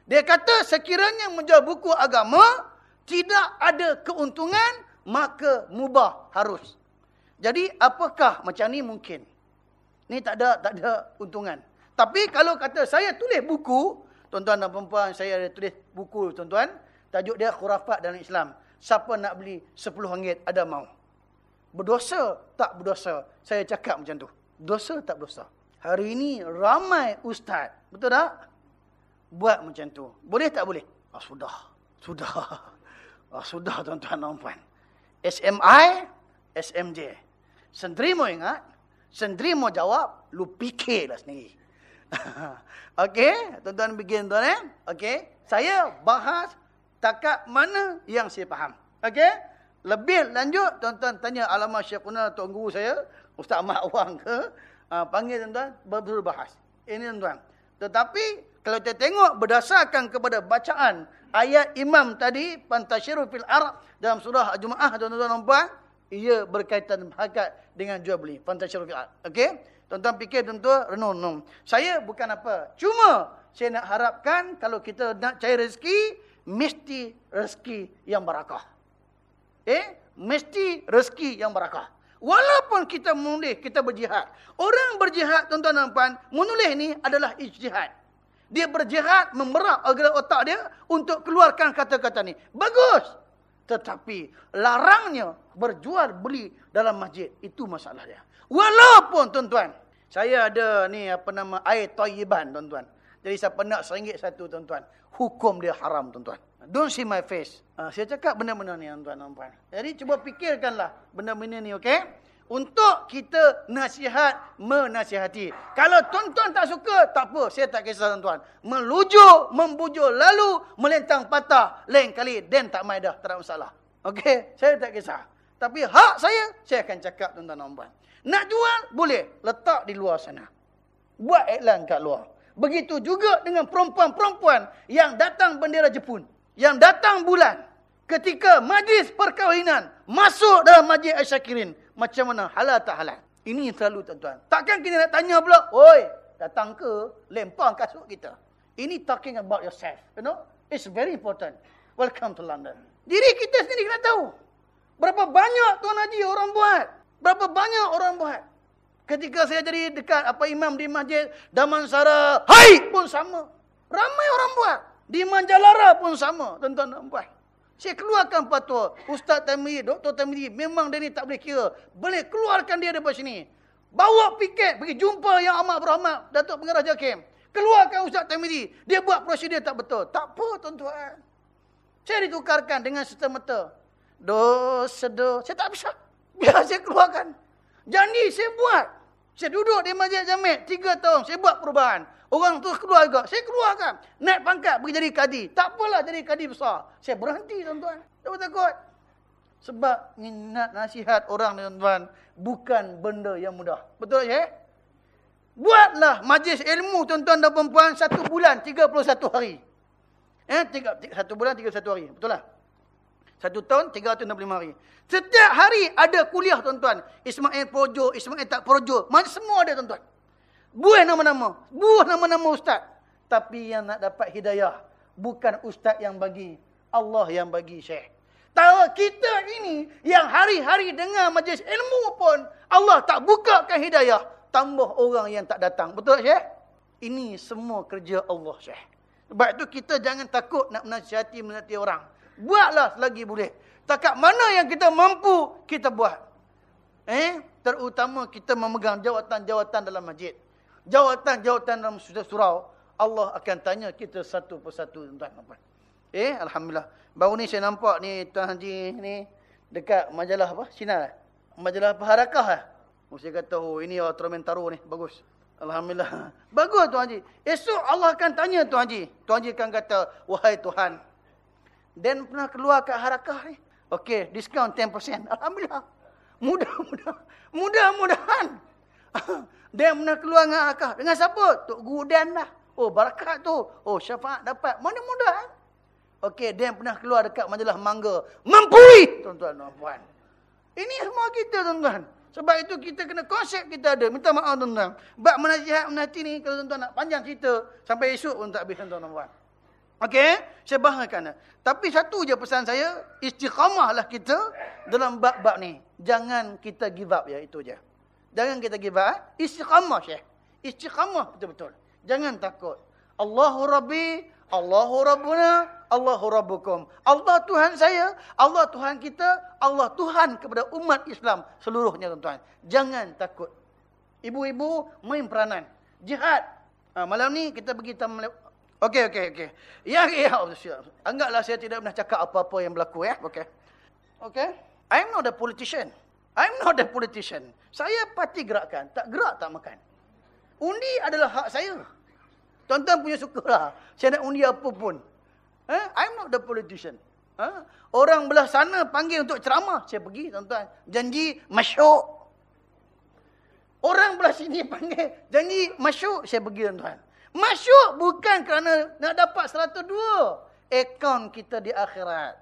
Dia kata sekiranya menjual buku agama, tidak ada keuntungan, maka mubah harus. Jadi apakah macam ni mungkin? Ni tak ada tak ada untungan. Tapi kalau kata saya tulis buku, Tuan-tuan dan perempuan, saya ada tulis buku, tuan-tuan. Tajuk dia Khurafat dalam Islam. Siapa nak beli 10 ringgit ada mau. Berdosa tak berdosa. Saya cakap macam tu. Dosa tak berdosa. Hari ini ramai ustaz. Betul tak? Buat macam tu. Boleh tak boleh? Ah, sudah. Sudah. Ah, sudah tuan-tuan dan perempuan. SMI, SMJ. Sendiri mau ingat. Sendiri mau jawab. Lu fikirlah sendiri. Okey, tuan-tuan begin tuan eh. Okey, saya bahas takat mana yang saya faham. Okey? Lebih lanjut tuan-tuan tanya alamat Syekhuna tuan guru saya, Ustaz Ahmad Wang ke, uh, panggil tuan-tuan berbahas. Ini tuan-tuan. Tetapi kalau kita tengok berdasarkan kepada bacaan ayat imam tadi pantasyiru fil arab dalam surah Jumaah tuan-tuan dan puan ia berkaitan hakikat dengan jual beli pantasyiru fil arab. Okey? Tuan-tuan fikir tuan-tuan renung-renung. Saya bukan apa. Cuma saya nak harapkan kalau kita nak cari rezeki mesti rezeki yang barakah. Eh? Mesti rezeki yang barakah. Walaupun kita menulis, kita berjihad. Orang berjihad, tuan-tuan dan puan, menulis ni adalah ijtihad. Dia berjihad, memerah agar otak dia untuk keluarkan kata-kata ni. Bagus. Tetapi larangnya berjual beli dalam masjid. Itu masalah dia. Walaupun tuan-tuan, saya ada ni apa nama air toyiban tuan-tuan. Jadi siapa nak seringgit satu tuan-tuan. Hukum dia haram tuan-tuan. Don't see my face. Uh, saya cakap benda-benda ni tuan-tuan. Jadi cuba fikirkanlah benda-benda ni okey untuk kita nasihat menasihati. Kalau tuan-tuan tak suka, tak apa, saya tak kisah tuan-tuan. Melujuk, membujuk, lalu melentang patah, lain kali dan tak mai dah, tak ada masalah. Okey, saya tak kisah. Tapi hak saya, saya akan cakap tuan-tuan. Nak jual, boleh. Letak di luar sana. Buat iklan kat luar. Begitu juga dengan perempuan-perempuan yang datang bendera Jepun. Yang datang bulan. Ketika majlis perkahwinan masuk dalam majlis Asyakirin. Macam mana? Halal tak halal? Ini selalu tuan-tuan. Takkan kita nak tanya pula, Oi, datang ke? Lempang kasut kita. Ini talking about yourself. You know? It's very important. Welcome to London. Diri kita sendiri kena tahu. Berapa banyak Tuan Haji orang buat? Berapa banyak orang buat? Ketika saya jadi dekat apa imam di masjid Damansara, hai pun sama. Ramai orang buat. Di Manjalara pun sama, tuan-tuan dan puan. Saya keluarkan fatwa. Ustaz Tamiri, Doktor Tamiri, memang dia ni tak boleh kira. Boleh keluarkan dia daripada sini. Bawa piket pergi jumpa yang amat berahmat, Datuk Pengarah Jakim. Keluarkan Ustaz Tamiri. Dia buat prosedur tak betul. Tak apa tuan-tuan. Saya ditukarkan dengan sistem mata. Dos, sedo. Saya tak bisa. Biar saya keluarkan. Janji saya buat. Saya duduk di Masjid Jamik tiga tahun. Saya buat perubahan. Orang tu keluar juga. Saya keluarkan. Naik pangkat pergi jadi kadi. Tak apalah jadi kadi besar. Saya berhenti tuan-tuan. Tak takut. Sebab nak nasihat orang tuan-tuan. Bukan benda yang mudah. Betul ya? Buatlah majlis ilmu tuan-tuan dan perempuan. Satu bulan 31 hari. Eh, tiga, tiga, satu bulan 31 hari. Betul lah? Satu tahun 365 hari. Setiap hari ada kuliah tuan-tuan. Ismail Projo, Ismail tak Projo. Semua ada tuan-tuan. Buah nama-nama. Buah nama-nama ustaz. Tapi yang nak dapat hidayah. Bukan ustaz yang bagi. Allah yang bagi syekh. Tahu kita ini yang hari-hari dengar majlis ilmu pun. Allah tak bukakan hidayah. Tambah orang yang tak datang. Betul syekh? Ini semua kerja Allah syekh. Sebab itu kita jangan takut nak menasihati menasihati orang. Buatlah selagi boleh. Takat mana yang kita mampu, kita buat. Eh, Terutama kita memegang jawatan-jawatan dalam masjid jawatan-jawatan dalam surau, Allah akan tanya kita satu persatu tuan-tuan. Eh, alhamdulillah. Baru ni saya nampak ni Tuan Haji ni dekat majalah apa? Sinar. Majalah Harakah ah. Oh, saya kata, oh ini Ultraman Taro ni, bagus. Alhamdulillah. Bagus Tuan Haji. Esok Allah akan tanya Tuan Haji. Tuan Haji akan kata, wahai Tuhan. Dan pernah keluar kat Harakah ni. Okey, diskaun 10%. Alhamdulillah. Mudah-mudahan. Mudah-mudahan. Dia pernah keluar dengan akak. Dengan siapa? Tok Guru Dan lah. Oh, barakat tu. Oh, syafaat dapat. Mana mudah? Eh? Okey, dia pernah keluar dekat majalah mangga. Mampui! Tuan-tuan dan puan. Ini semua kita, tuan-tuan. Sebab itu kita kena konsep kita ada. Minta maaf, tuan-tuan. Bak menasihat menasihati ni, kalau tuan-tuan nak panjang cerita, sampai esok pun tak habis, tuan-tuan dan puan. Okey, saya bahagikan. Tapi satu je pesan saya, istiqamahlah kita dalam bab-bab ni. Jangan kita give up ya, itu je. Jangan kita give up. Eh? Istiqamah syekh. Istiqamah betul-betul. Jangan takut. Allahu Rabbi, Allahu Rabbuna, Allahu Rabbukum. Allah Tuhan saya, Allah Tuhan kita, Allah Tuhan kepada umat Islam seluruhnya tuan-tuan. Jangan takut. Ibu-ibu main peranan. Jihad. Ha, malam ni kita pergi Okey okey okey. Ya ya Anggaplah saya tidak pernah cakap apa-apa yang berlaku ya. Okey. Okey. I'm not a politician. I'm not a politician. Saya parti gerakkan. Tak gerak tak makan. Undi adalah hak saya. Tuan-tuan punya suka lah. Saya nak undi apa pun. Eh? I'm not the politician. Eh? Orang belah sana panggil untuk ceramah. Saya pergi tuan-tuan. Janji masyuk. Orang belah sini panggil. Janji masyuk. Saya pergi tuan-tuan. Masyuk bukan kerana nak dapat 102. akaun kita di akhirat.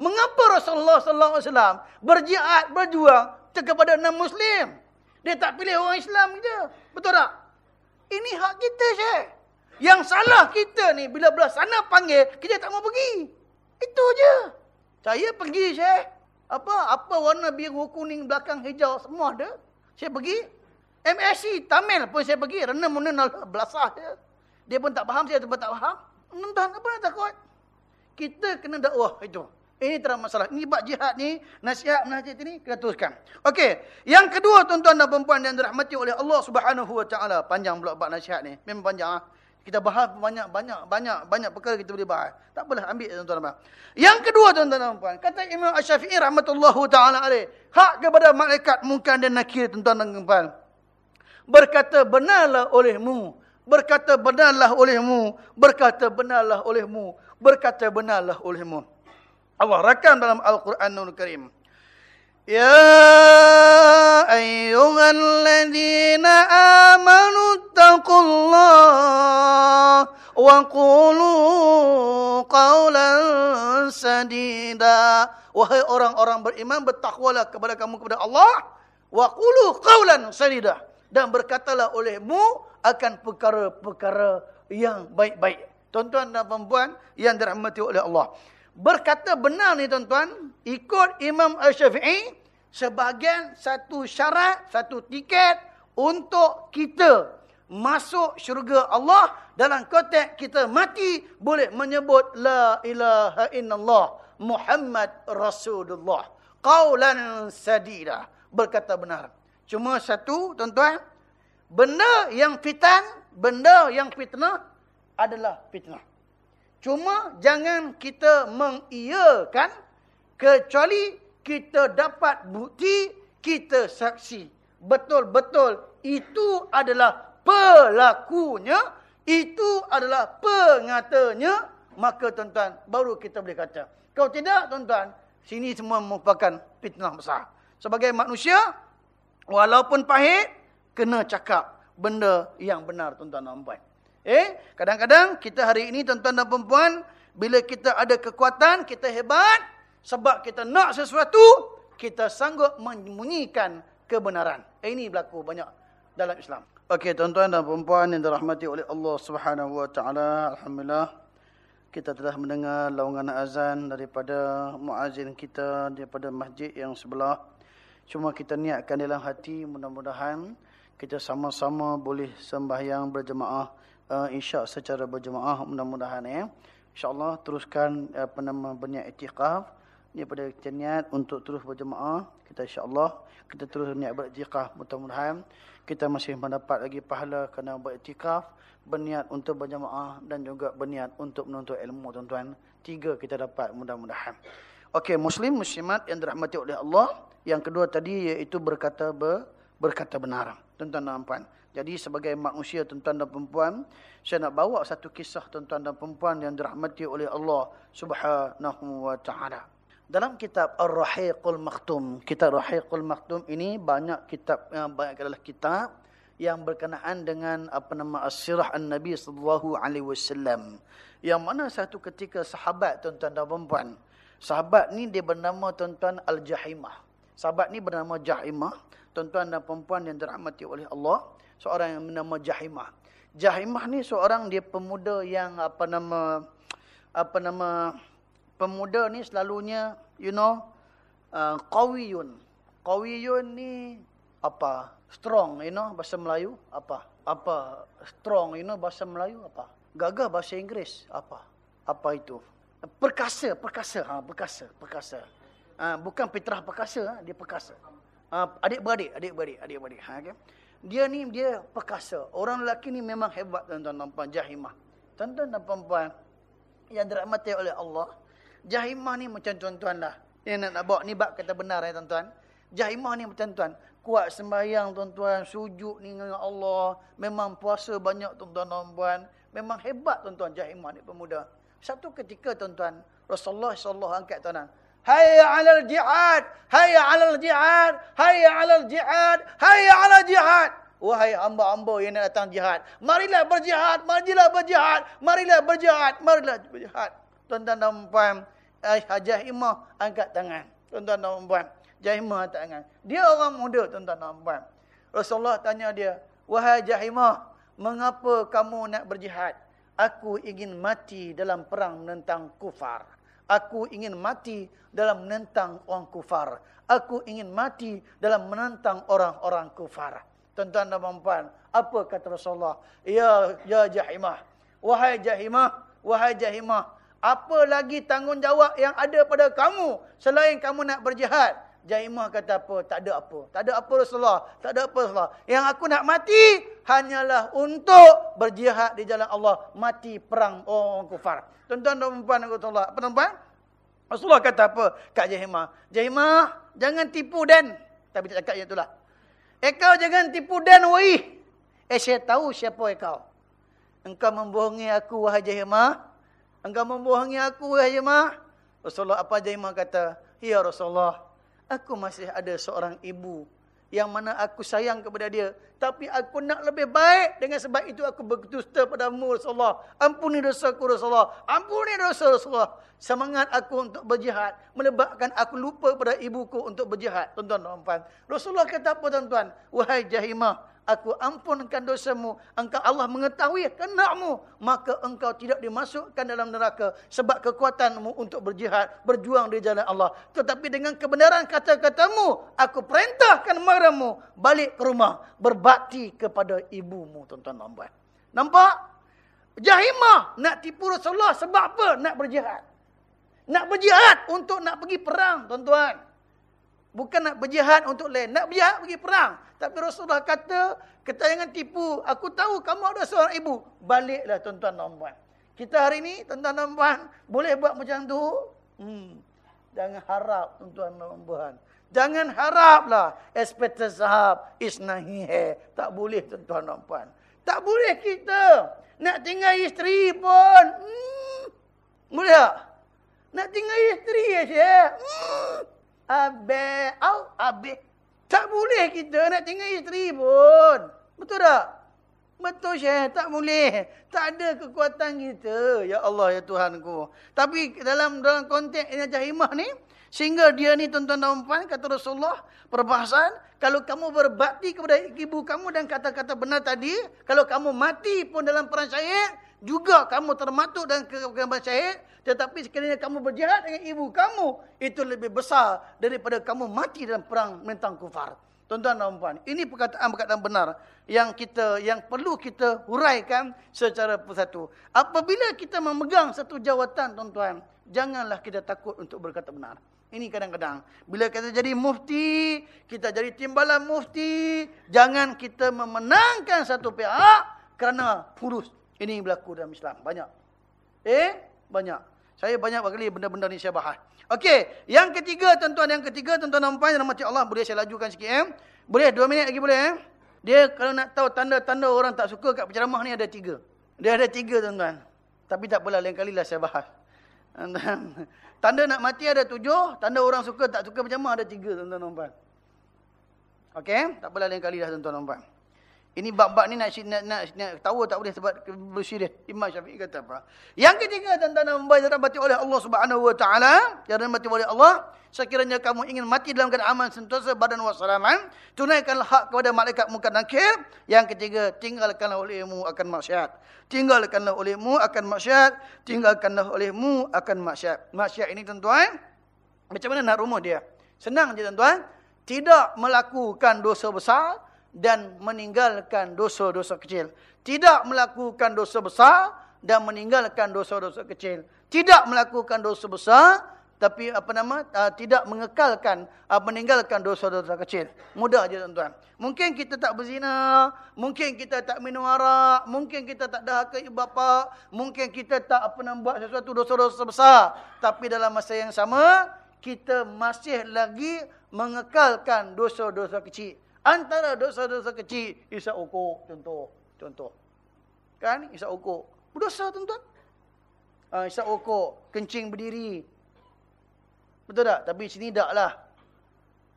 Mengapa Rasulullah sallallahu alaihi wasallam berjihad berjuang kepada enam muslim? Dia tak pilih orang Islam je. Betul tak? Ini hak kita, Syekh. Yang salah kita ni bila belah sana panggil, kita tak mau pergi. Itu je. Saya pergi, Syekh. Apa? Apa warna biru, kuning, belakang, hijau, semua ada. Saya pergi. MSC, Tamil pun saya pergi. Rena muna belasah je. Dia pun tak faham, saya pun tak faham. Apa nak takut? Kita kena dakwah itu. Ini terang masalah. Ini bab jihad ni, nasihat nasihat ini kita teruskan. Okey. Yang kedua tuan-tuan dan puan yang dirahmati oleh Allah Subhanahu Taala. Panjang pula bab nasihat ni. Memang panjang ah. Kita bahas banyak banyak banyak banyak perkara kita boleh bahas. Tak boleh ambil tuan-tuan dan puan. Yang kedua tuan-tuan dan puan, kata Imam Asy-Syafi'i rahmatullahu taala alaih, hak kepada malaikat mungkar dan nakir tuan-tuan dan puan. Berkata benarlah olehmu berkata benarlah olehmu, berkata benarlah olehmu, berkata benarlah olehmu. Allah rakam dalam Al-Quranul Karim. Ya ayyuhalladzina amanu taqullah wa qulu qawlan sadida. Wahai orang-orang beriman bertakwalah kepada kamu kepada Allah wa qulu qawlan sadida dan berkatalah olehmu akan perkara-perkara yang baik-baik. Tuan-tuan dan perempuan yang dirahmati oleh Allah. Berkata benar ni tuan-tuan, ikut Imam Al-Syafi'i sebagai satu syarat, satu tiket untuk kita masuk syurga Allah dalam konteks kita mati boleh menyebut la ilaha illallah Muhammad Rasulullah. Qaulan sadida. Berkata benar. Cuma satu tuan-tuan, Benda yang fitan, benda yang fitnah adalah fitnah. Cuma jangan kita mengiyakan kecuali kita dapat bukti, kita saksi. Betul-betul itu adalah pelakunya, itu adalah pengatanya, maka tuan-tuan baru kita boleh kata. Kalau tidak tuan-tuan, sini semua merupakan fitnah besar. Sebagai manusia, walaupun pahit, kena cakap benda yang benar tuan-tuan dan puan. Eh, kadang-kadang kita hari ini tuan-tuan dan puan bila kita ada kekuatan, kita hebat sebab kita nak sesuatu, kita sanggup menyembunyikan kebenaran. Eh, ini berlaku banyak dalam Islam. Okey, tuan-tuan dan puan yang dirahmati oleh Allah Subhanahu wa taala, alhamdulillah kita telah mendengar laungan azan daripada muazin kita daripada masjid yang sebelah. Cuma kita niatkan dalam hati mudah-mudahan kita sama-sama boleh sembahyang berjemaah uh, insya secara berjemaah mudah-mudahan ya. Insya-Allah teruskan apa nama berniat i'tikaf ni pada kita niat untuk terus berjemaah kita insya-Allah kita terus niat beriktikaf mudah-mudahan kita masih mendapat lagi pahala kerana beriktikaf berniat untuk berjemaah dan juga berniat untuk menuntut ilmu tuan-tuan. Tiga kita dapat mudah-mudahan okey muslim muslimat yang dirahmati oleh Allah yang kedua tadi iaitu berkata ber, berkata benar tuan-tuan dan puan. Jadi sebagai manusia tuan-tuan dan perempuan, saya nak bawa satu kisah tuan-tuan dan perempuan yang dirahmati oleh Allah Subhanahu wa taala. Dalam kitab Ar-Rahiqul Maktum, kitab Ar-Rahiqul Maktum ini banyak kitab yang banyak adalah kitab yang berkenaan dengan apa nama as-sirah an-nabi sallallahu alaihi wasallam. Yang mana satu ketika sahabat tuan-tuan dan perempuan, sahabat ni dia bernama tuan-tuan Al-Jahimah. Sahabat ni bernama Jahimah tuan-tuan dan perempuan yang dirahmati oleh Allah, seorang yang bernama Jahimah. Jahimah ni seorang dia pemuda yang apa nama apa nama pemuda ni selalunya you know uh, qawiyun. Qawiyun ni apa? Strong, you know bahasa Melayu apa? Apa strong, you know bahasa Melayu apa? Gagah bahasa Inggeris apa? Apa itu? Perkasa, perkasa, ha, perkasa, perkasa. Ha, bukan fitrah perkasa, ha, dia perkasa. Ah, adik-beradik, adik-beradik, adik-beradik. Ha, okay? Dia ni dia perkasa. Orang lelaki ni memang hebat tuan-tuan dan puan Jahimah. Tuan-tuan dan puan yang dirahmati oleh Allah. Jahimah ni macam tuan-tuan lah. Ini nak, nak bawa ni bab kata benar ya tuan-tuan. Jahimah ni macam tuan. Kuat sembahyang tuan-tuan. Sujud ni dengan Allah. Memang puasa banyak tuan-tuan dan puan. Memang hebat tuan-tuan Jahimah ni pemuda. Satu ketika tuan-tuan. Rasulullah SAW angkat tuan-tuan. Hayya 'alal jihad, hayya 'alal jihad, hayya 'alal jihad, hayya 'alal jihad. Wahai hamba-hamba yang nak datang jihad, marilah berjihad, marilah berjihad, marilah berjihad, marilah berjihad. Tuan-tuan dan puan, eh, Hajah Imah angkat tangan. Tuan-tuan dan puan, Jahimah angkat tangan. Dia orang muda, tuan-tuan dan puan. Rasulullah tanya dia, Wahai Jahimah, mengapa kamu nak berjihad? Aku ingin mati dalam perang menentang kufar. Aku ingin mati dalam menentang orang kufar. Aku ingin mati dalam menentang orang-orang kufar. Tuan-tuan dan puan, apa kata Rasulullah? Ya, ya Jahimah. Wahai Jahimah, wahai Jahimah, apa lagi tanggungjawab yang ada pada kamu selain kamu nak berjihad? Jaimah kata apa? Tak ada apa. Tak ada apa Rasulullah. Tak ada apa Rasulullah. Yang aku nak mati hanyalah untuk berjihad di jalan Allah. Mati perang orang kufar. Tuan-tuan dan puan Rasulullah. Apa tuan-tuan? Rasulullah kata apa? Kak Jahimah. Jahimah, jangan tipu dan. Tapi tak cakap yang itulah. Ekau jangan tipu dan woi. Eh saya tahu siapa ekau. Engkau membohongi aku wahai Jahimah. Engkau membohongi aku wahai Jahimah. Rasulullah apa Jahimah kata? Ya Rasulullah aku masih ada seorang ibu yang mana aku sayang kepada dia. Tapi aku nak lebih baik dengan sebab itu aku berdusta padamu Rasulullah. Ampuni dosaku Rasulullah. Ampuni dosa Rasulullah. Semangat aku untuk berjihad. Melebakkan aku lupa pada ibuku untuk berjihad. Tuan-tuan dan puan. Rasulullah kata apa tuan-tuan? Wahai Jahimah aku ampunkan dosamu. Engkau Allah mengetahui kenakmu. Maka engkau tidak dimasukkan dalam neraka. Sebab kekuatanmu untuk berjihad. Berjuang di jalan Allah. Tetapi dengan kebenaran kata-katamu. Aku perintahkan maramu. Balik ke rumah. Berbakti kepada ibumu. Tuan-tuan puan. Nampak? Jahimah nak tipu Rasulullah sebab apa? Nak berjihad. Nak berjihad untuk nak pergi perang, tuan-tuan. Bukan nak berjihad untuk lain. Nak berjihad pergi perang. Tapi Rasulullah kata, kita jangan tipu. Aku tahu kamu ada seorang ibu. Baliklah tuan-tuan dan puan. Kita hari ini, tuan-tuan dan puan, boleh buat macam tu? Hmm. Jangan harap tuan-tuan dan puan. Jangan haraplah SPT sahab isnahi he. Tak boleh tuan-tuan dan puan. Tak boleh kita nak tinggal isteri pun. Hmm. Boleh tak? Nak tinggal isteri ya, Syekh. Hmm. Abe, au, abe. Tak boleh kita nak tinggal isteri pun. Betul tak? Betul Syekh, tak boleh. Tak ada kekuatan kita. Ya Allah, ya Tuhanku. Tapi dalam dalam konteks ini jahimah ni, sehingga dia ni tuan-tuan dan puan, kata Rasulullah, perbahasan, kalau kamu berbakti kepada ibu kamu dan kata-kata benar tadi, kalau kamu mati pun dalam perang syahid, juga kamu termatuk dan kegagalan syahid tetapi sekiranya kamu berjihad dengan ibu kamu itu lebih besar daripada kamu mati dalam perang mentang kufar. Tuan-tuan dan puan ini perkataan-perkataan benar yang kita yang perlu kita huraikan secara persatu apabila kita memegang satu jawatan tuan-tuan janganlah kita takut untuk berkata benar. Ini kadang-kadang. Bila kita jadi mufti kita jadi timbalan mufti jangan kita memenangkan satu pihak kerana purus ini berlaku dalam Islam. Banyak. Eh? Banyak. Saya banyak kali benda-benda ni saya bahas. Okey. Yang ketiga, tuan-tuan. Yang ketiga, tuan-tuan nampak. Yang mati Allah. Boleh saya lajukan sikit. Eh? Boleh? Dua minit lagi boleh? Eh? Dia kalau nak tahu tanda-tanda orang tak suka kat penceramah ni ada tiga. Dia ada tiga, tuan-tuan. Tapi tak apalah. Lain kali lah saya bahas. Tanda nak mati ada tujuh. Tanda orang suka tak suka penceramah ada tiga, tuan-tuan nampak. Okey? Tak apalah lain kali lah, tuan-tuan nampak. Ini bab-bab ni nak, nak, nak, nak tahu tak boleh sebab bersyirik. Imam Syafi'i kata apa. Yang ketiga tentang nama baik dirahmati oleh Allah subhanahu wa ta'ala. Yang dirahmati oleh Allah. Sekiranya kamu ingin mati dalam keadaan aman sentosa badan wassalaman. Tunaikanlah hak kepada malaikat muka nakir. Yang ketiga, tinggalkanlah olehmu akan maksiat. Tinggalkanlah olehmu akan maksiat. Tinggalkanlah olehmu akan maksiat. Maksiat ini tuan-tuan. Macam mana nak rumuh dia? Senang je tuan-tuan. Tidak melakukan dosa besar dan meninggalkan dosa-dosa kecil. Tidak melakukan dosa besar dan meninggalkan dosa-dosa kecil. Tidak melakukan dosa besar tapi apa nama uh, tidak mengekalkan uh, meninggalkan dosa-dosa kecil. Mudah aja tuan-tuan. Mungkin kita tak berzina, mungkin kita tak minum arak, mungkin kita tak dahaka ibu bapa, mungkin kita tak apa nama buat sesuatu dosa-dosa besar, tapi dalam masa yang sama kita masih lagi mengekalkan dosa-dosa kecil. Antara dosa-dosa kecil, isap ukuk contoh. Contoh. Kan? Isap ukuk. Berdosa tuan-tuan. Uh, isap ukuk. Kencing berdiri. Betul tak? Tapi sini tak lah.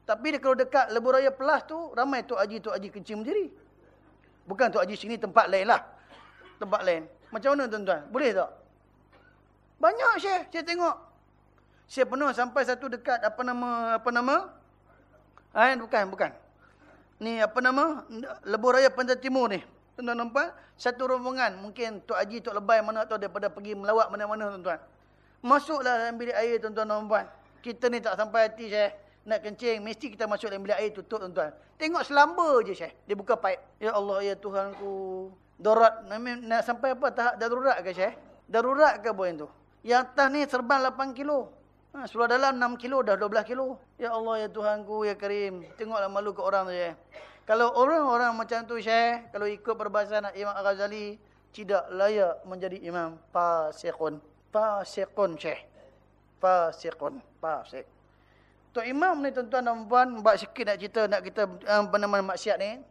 Tapi kalau dekat Lebuh Raya Pelas tu, ramai Tok Haji, Tok Haji kencing berdiri. Bukan Tok Haji sini tempat lain lah. Tempat lain. Macam mana tuan-tuan? Boleh tak? Banyak Syekh, saya tengok. Saya penuh sampai satu dekat apa nama apa nama? Ah, bukan, bukan. Ni apa nama? Lebuh Raya Pantai Timur ni. Tuan-tuan nampak? Satu rombongan. Mungkin Tok Haji, Tok Lebay mana atau daripada pergi melawat mana-mana tuan-tuan. Masuklah dalam bilik air tuan-tuan nampak. Kita ni tak sampai hati Syekh. Nak kencing, mesti kita masuk dalam bilik air tutup tuan-tuan. Tengok selamba je Syekh. Dia buka paip. Ya Allah, ya Tuhanku. Darurat. Nak sampai apa tahap darurat ke Syekh? Darurat ke yang tu? Yang atas ni serban 8 kilo. Ha, seluar dalam 6 kilo dah 12 kilo. Ya Allah, ya Tuhanku, ya Karim. Tengoklah malu ke orang tu Syekh. Kalau orang-orang macam tu Syekh, kalau ikut perbahasan Imam Al-Ghazali, tidak layak menjadi imam. Pasikun. Pasikun Syekh. Pasikun. Pasik. Tok Imam ni tuan-tuan dan puan, buat sikit nak cerita nak kita um, nama maksiat ni.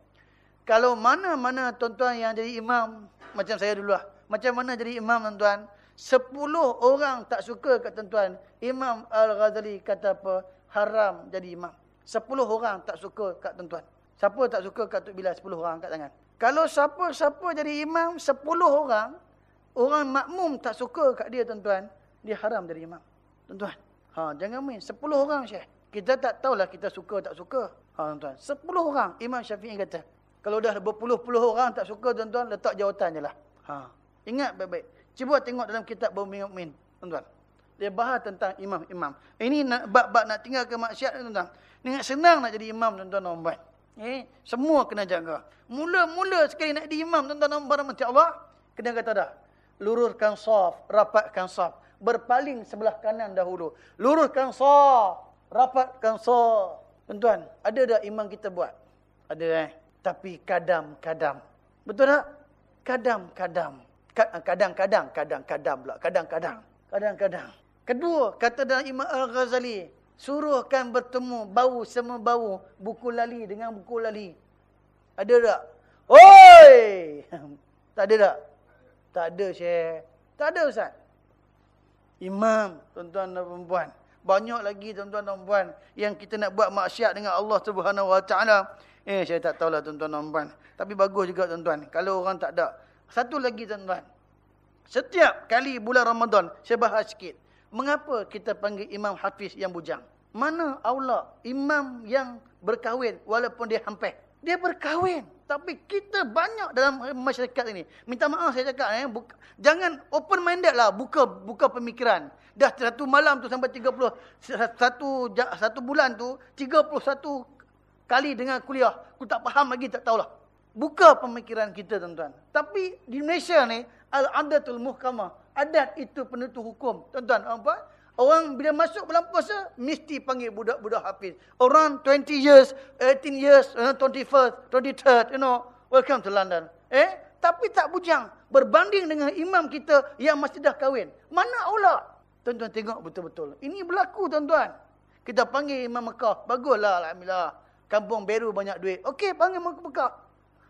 Kalau mana-mana tuan-tuan yang jadi imam, macam saya dulu lah. Macam mana jadi imam tuan-tuan, sepuluh orang tak suka kat tuan-tuan. Imam Al-Ghazali kata apa? Haram jadi imam. Sepuluh orang tak suka kat tuan-tuan. Siapa tak suka kat Tok Bilal? Sepuluh orang kat tangan. Kalau siapa-siapa jadi imam, sepuluh orang, orang makmum tak suka kat dia tuan-tuan, dia haram jadi imam. Tuan-tuan. Ha, jangan main. Sepuluh orang Syekh. Kita tak tahulah kita suka tak suka. Ha, tuan-tuan. Sepuluh orang. Imam Syafi'i kata. Kalau dah berpuluh-puluh orang tak suka tuan-tuan, letak jawatan je lah. Ha. Ingat baik-baik. Cuba tengok dalam kitab Bumi. Tuan-tuan. Dia bahas tentang imam-imam. Ini bab-bab nak tinggal ke maksiat tuan-tuan. Ingat senang nak jadi imam tuan-tuan. Eh, semua kena jaga. Mula-mula sekali nak di imam tuan-tuan dan puan Allah, kena kata dah. Luruskan saf, rapatkan saf. Berpaling sebelah kanan dahulu. Luruskan saf, rapatkan saf. Tuan-tuan, ada dah imam kita buat? Ada eh. Tapi kadang-kadang. Betul tak? Kadang-kadang. Kadang-kadang, kadang-kadang pula. Kadang-kadang. Kadang-kadang. Kedua, kata dalam Imam Al-Ghazali, Suruhkan bertemu bau semua bau buku lali dengan buku lali. Ada tak? Oi! tak ada tak? Tak ada, Syekh. Tak ada, Ustaz. Imam, tuan-tuan dan perempuan. Banyak lagi tuan-tuan dan perempuan yang kita nak buat maksiat dengan Allah Subhanahu Taala. Eh, saya tak tahulah tuan-tuan dan perempuan. Tapi bagus juga tuan-tuan. Kalau orang tak ada. Satu lagi tuan-tuan. Setiap kali bulan Ramadan, saya bahas sikit. Mengapa kita panggil imam hafiz yang bujang? Mana Allah imam yang berkahwin walaupun dia hampir? Dia berkahwin. Tapi kita banyak dalam masyarakat ini. Minta maaf saya cakap. Eh, buka, jangan open minded lah. Buka buka pemikiran. Dah satu malam tu sampai 30. Satu, satu bulan tu. 31 kali dengan kuliah. Aku tak faham lagi tak tahulah. Buka pemikiran kita tuan-tuan. Tapi di Malaysia ni. Al-adatul muhkamah. Adat itu penutup hukum. Tuan-tuan, apa? Orang bila masuk bulan puasa, mesti panggil budak-budak hafiz. Orang 20 years, 18 years, 21st, 23rd, you know, welcome to London. Eh, tapi tak bujang. Berbanding dengan imam kita yang masih dah kahwin. Mana Allah? Tuan-tuan tengok betul-betul. Ini berlaku tuan-tuan. Kita panggil imam Mekah. Baguslah, Alhamdulillah. Kampung Beru banyak duit. Okey, panggil Mekah.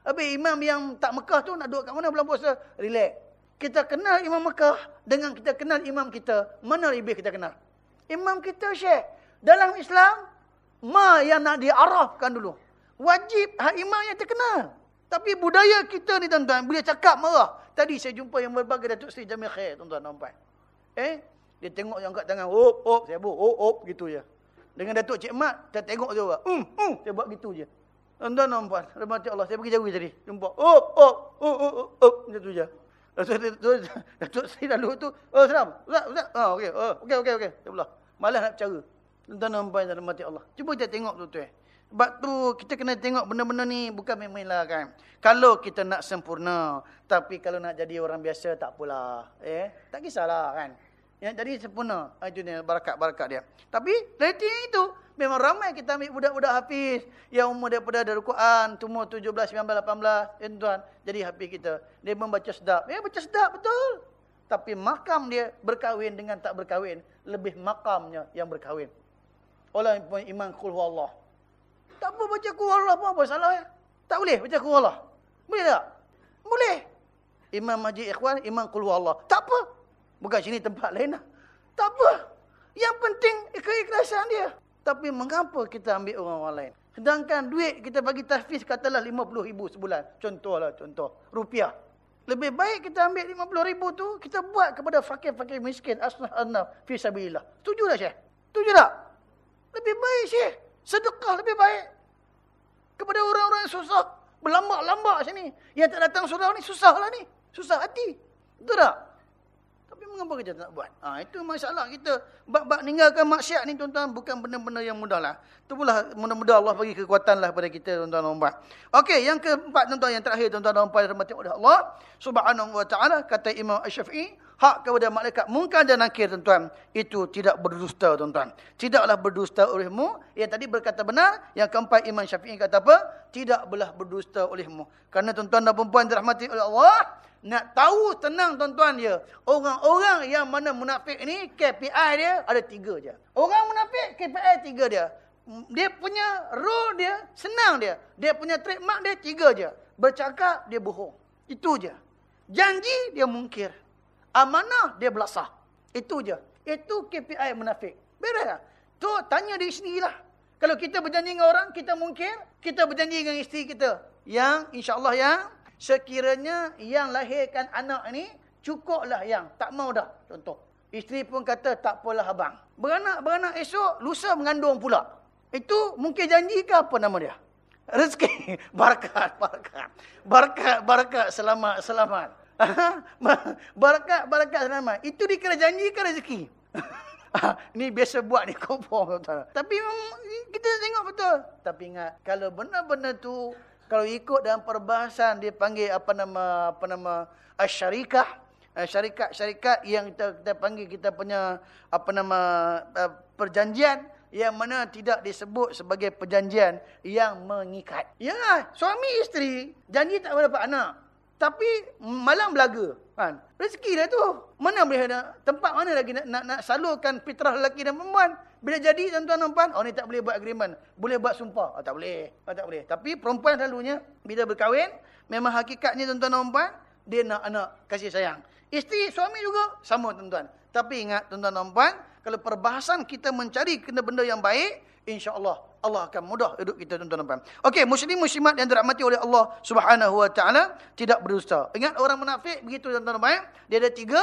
Habis imam yang tak Mekah tu nak duduk kat mana bulan puasa? Relax kita kenal Imam Mekah dengan kita kenal imam kita, mana lebih kita kenal? Imam kita Syekh. Dalam Islam, ma yang nak diarafkan dulu. Wajib hak imam yang terkenal. Tapi budaya kita ni tuan-tuan, bila cakap marah. Tadi saya jumpa yang berbagai Datuk Seri Jamil Khair, tuan-tuan nampak. Eh, dia tengok yang kat tangan, hop, hop, saya buat, hop, hop, gitu je. Dengan Datuk Cik Mat, saya tengok dia buat, um, um, saya buat gitu je. Tuan-tuan nampak, rahmat Allah, saya pergi jauh tadi. Jumpa, hop, hop, hop, hop, hop, hop, gitu je. Datuk Seri lalu tu, oh seram, Ustaz, Ustaz. Oh, okey, oh, okey, okey, okey. Ya Allah. Malas nak bercara. Tuan-tuan nampak dalam mati Allah. Cuba kita tengok tu tu. Sebab tu kita kena tengok benda-benda ni bukan main-main lah kan. Kalau kita nak sempurna, tapi kalau nak jadi orang biasa tak apalah. Eh, tak kisahlah kan. Yang jadi sempurna. Ah, itu ni barakat-barakat dia. Tapi rating itu Memang ramai kita ambil budak-budak hafiz yang umur daripada dari Quran, umur 17, 19, 18, ya tuan. Jadi hafiz kita. Dia membaca sedap. Ya baca sedap betul. Tapi makam dia berkahwin dengan tak berkahwin, lebih makamnya yang berkahwin. Oleh iman qul Allah. Tak apa baca qul Allah pun apa salah ya? Tak boleh baca qul Allah. Boleh tak? Boleh. Imam Majid Ikhwan, iman qul Allah. Tak apa. Bukan sini tempat lain lah. Tak apa. Yang penting keikhlasan dia. Tapi mengapa kita ambil orang-orang lain? Sedangkan duit kita bagi tahfiz katalah RM50,000 sebulan. Contohlah contoh. Rupiah. Lebih baik kita ambil 50 ribu tu, kita buat kepada fakir-fakir miskin. Asnah anna fi sabilillah. Setuju tak Syekh? Setuju tak? Lebih baik Syekh. Sedekah lebih baik. Kepada orang-orang yang susah. Berlambak-lambak sini. Yang tak datang surau ni susah lah ni. Susah hati. Betul tak? Mengapa kita tak buat? Ha, itu masalah kita. Bab-bab meninggalkan maksiat ni tuan-tuan bukan benda-benda yang mudah lah. Itu pula mudah-mudah Allah bagi kekuatan lah pada kita tuan-tuan dan puan. Okey, yang keempat tuan-tuan yang terakhir tuan-tuan dan puan rahmati oleh Allah Subhanahu wa taala kata Imam Asy-Syafi'i, hak kepada malaikat mungkar dan nakir tuan-tuan, itu tidak berdusta tuan-tuan. Tidaklah berdusta olehmu. Yang tadi berkata benar, yang keempat Imam Syafi'i kata apa? Tidak belah berdusta olehmu. Karena tuan-tuan dan puan dirahmati oleh Allah, nak tahu tenang tuan-tuan dia. Orang-orang yang mana munafik ni KPI dia ada tiga je. Orang munafik KPI tiga dia. Dia punya role dia senang dia. Dia punya trademark dia tiga je. Bercakap dia bohong. Itu je. Janji dia mungkir. Amanah dia belasah. Itu je. Itu KPI munafik. Beres tak? Tu tanya diri sendirilah. Kalau kita berjanji dengan orang, kita mungkir. Kita berjanji dengan isteri kita. Yang insyaAllah yang sekiranya yang lahirkan anak ni cukuplah yang tak mau dah. Contoh isteri pun kata tak apalah abang. Beranak-beranak esok lusa mengandung pula. Itu mungkin janji ke apa nama dia? Rezeki. Barakat barakat. Barakat barakat selamat selamat. Barakat barakat selamat. Itu dikira janji ke rezeki? Ni biasa buat ni kompong tapi kita tengok betul. Tapi ingat kalau benar-benar tu kalau ikut dalam perbahasan dia panggil apa nama apa nama asyarikah syarikat-syarikat yang kita, kita panggil kita punya apa nama uh, perjanjian yang mana tidak disebut sebagai perjanjian yang mengikat. Ya, suami isteri janji tak dapat anak. Tapi malam belaga. Kan? Rezeki dah tu. Mana boleh ada tempat mana lagi nak, nak, nak salurkan fitrah lelaki dan perempuan. Bila jadi tuan-tuan dan puan, oh ni tak boleh buat agreement. Boleh buat sumpah. Oh tak boleh. Oh tak boleh. Tapi perempuan selalunya, bila berkahwin, memang hakikatnya tuan-tuan dan puan, dia nak anak kasih sayang. Isteri, suami juga, sama tuan-tuan. Tapi ingat tuan-tuan dan puan, kalau perbahasan kita mencari benda-benda yang baik, insya-Allah Allah akan mudah hidup kita tuan-tuan dan puan. Okey, muslim muslimat yang dirahmati oleh Allah Subhanahu wa taala tidak berdusta. Ingat orang munafik begitu tuan-tuan dan puan, dia ada tiga.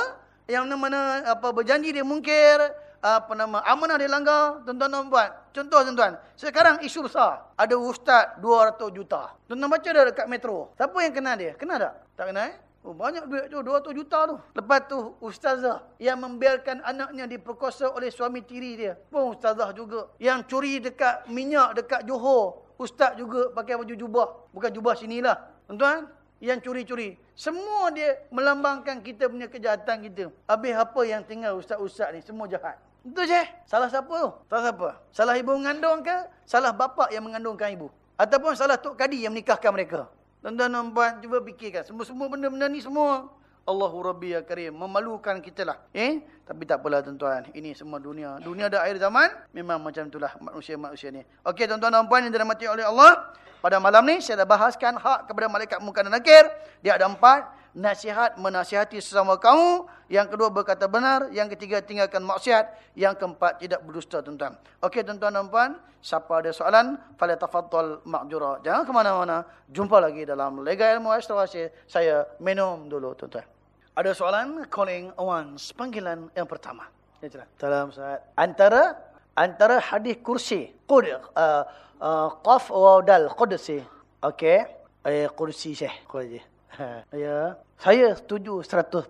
Yang mana apa berjanji dia mungkir, apa nama amanah dilanggar tuan-tuan dan puan. Contoh tuan-tuan sekarang isu besar. Ada ustaz 200 juta. Tuan-tuan baca dah dekat metro. Siapa yang kenal dia? Kenal tak? Tak kenal eh Oh, banyak duit tu, 200 juta tu. Lepas tu, ustazah yang membiarkan anaknya diperkosa oleh suami tiri dia. Pun ustazah juga. Yang curi dekat minyak, dekat Johor. Ustaz juga pakai baju jubah. Bukan jubah sinilah. Tuan-tuan, yang curi-curi. Semua dia melambangkan kita punya kejahatan kita. Habis apa yang tinggal ustaz-ustaz ni, semua jahat. Itu je. Salah siapa tu? Salah siapa? Salah ibu mengandung ke? Salah bapa yang mengandungkan ibu? Ataupun salah Tok Kadi yang menikahkan mereka? Tuan-tuan dan puan, cuba fikirkan. Semua-semua benda-benda ni semua. Allahu Rabbi ya Karim. Memalukan kita lah. Eh? Tapi tak apalah tuan-tuan. Ini semua dunia. Dunia ada akhir zaman. Memang macam itulah manusia-manusia ni. Okey tuan-tuan dan puan yang dirahmati oleh Allah. Pada malam ni saya dah bahaskan hak kepada malaikat muka dan nakir. Dia ada empat nasihat menasihati sesama kamu. Yang kedua berkata benar. Yang ketiga tinggalkan maksiat. Yang keempat tidak berdusta tuan-tuan. Okey tuan-tuan dan puan. Siapa ada soalan. Fala tafaddal ma'jura. Jangan ke mana-mana. Jumpa lagi dalam Lega Ilmu Astrologi. Saya minum dulu tuan-tuan. Ada soalan calling once. Panggilan yang pertama. Ya, Dalam saat antara antara hadis kursi. Qud uh, uh, qaf wa dal qudsi. Okey. Eh kursi Syekh. Kursi. ya, saya setuju 100%.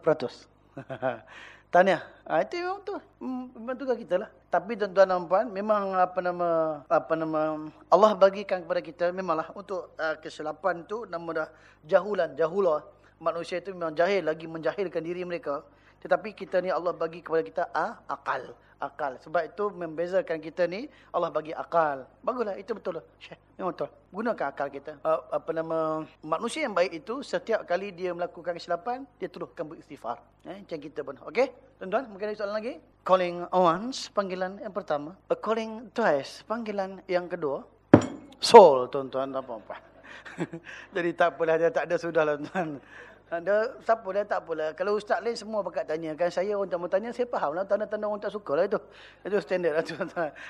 Tanya. Ha, itu memang tu. Hmm, memang tugas kita lah. Tapi tuan-tuan dan puan, memang apa nama apa nama Allah bagikan kepada kita memanglah untuk uh, kesilapan tu nama dah jahulan, jahula. Manusia itu memang jahil lagi menjahilkan diri mereka. Tetapi kita ni Allah bagi kepada kita ah, akal akal. Sebab itu membezakan kita ni Allah bagi akal. Baguslah itu betul lah. Memang betul. Gunakan akal kita. Uh, apa nama manusia yang baik itu setiap kali dia melakukan kesilapan dia teruskan beristighfar. Eh macam kita pun. Okey? Tuan-tuan, mungkin ada soalan lagi? Calling once, panggilan yang pertama. A calling twice, panggilan yang kedua. Soul, tuan-tuan, apa-apa. Jadi tak apalah, dia tak ada sudah lah, tuan. Ada siapa dah tak apalah. Kalau ustaz lain semua bakat tanya. Kan saya orang tak mau tanya, saya faham lah. Tanda-tanda orang tak suka lah itu. Itu standard lah tuan-tuan.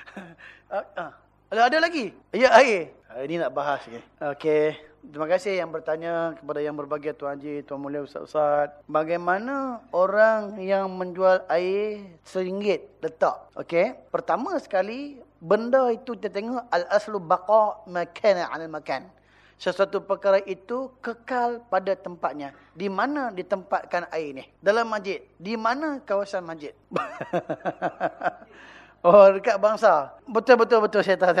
Ah, ah. Ada lagi? Ya, air. Ini nak bahas. Okay. okay. Terima kasih yang bertanya kepada yang berbahagia Tuan Haji, Tuan Mulia Ustaz-Ustaz. Bagaimana orang yang menjual air seringgit letak? Okey. Pertama sekali, benda itu kita tengok al-aslu baqa makan al makan. Sesuatu perkara itu kekal pada tempatnya. Di mana ditempatkan air ni? Dalam masjid. Di mana kawasan masjid? Oh, dekat bangsa. Betul-betul betul saya tahu.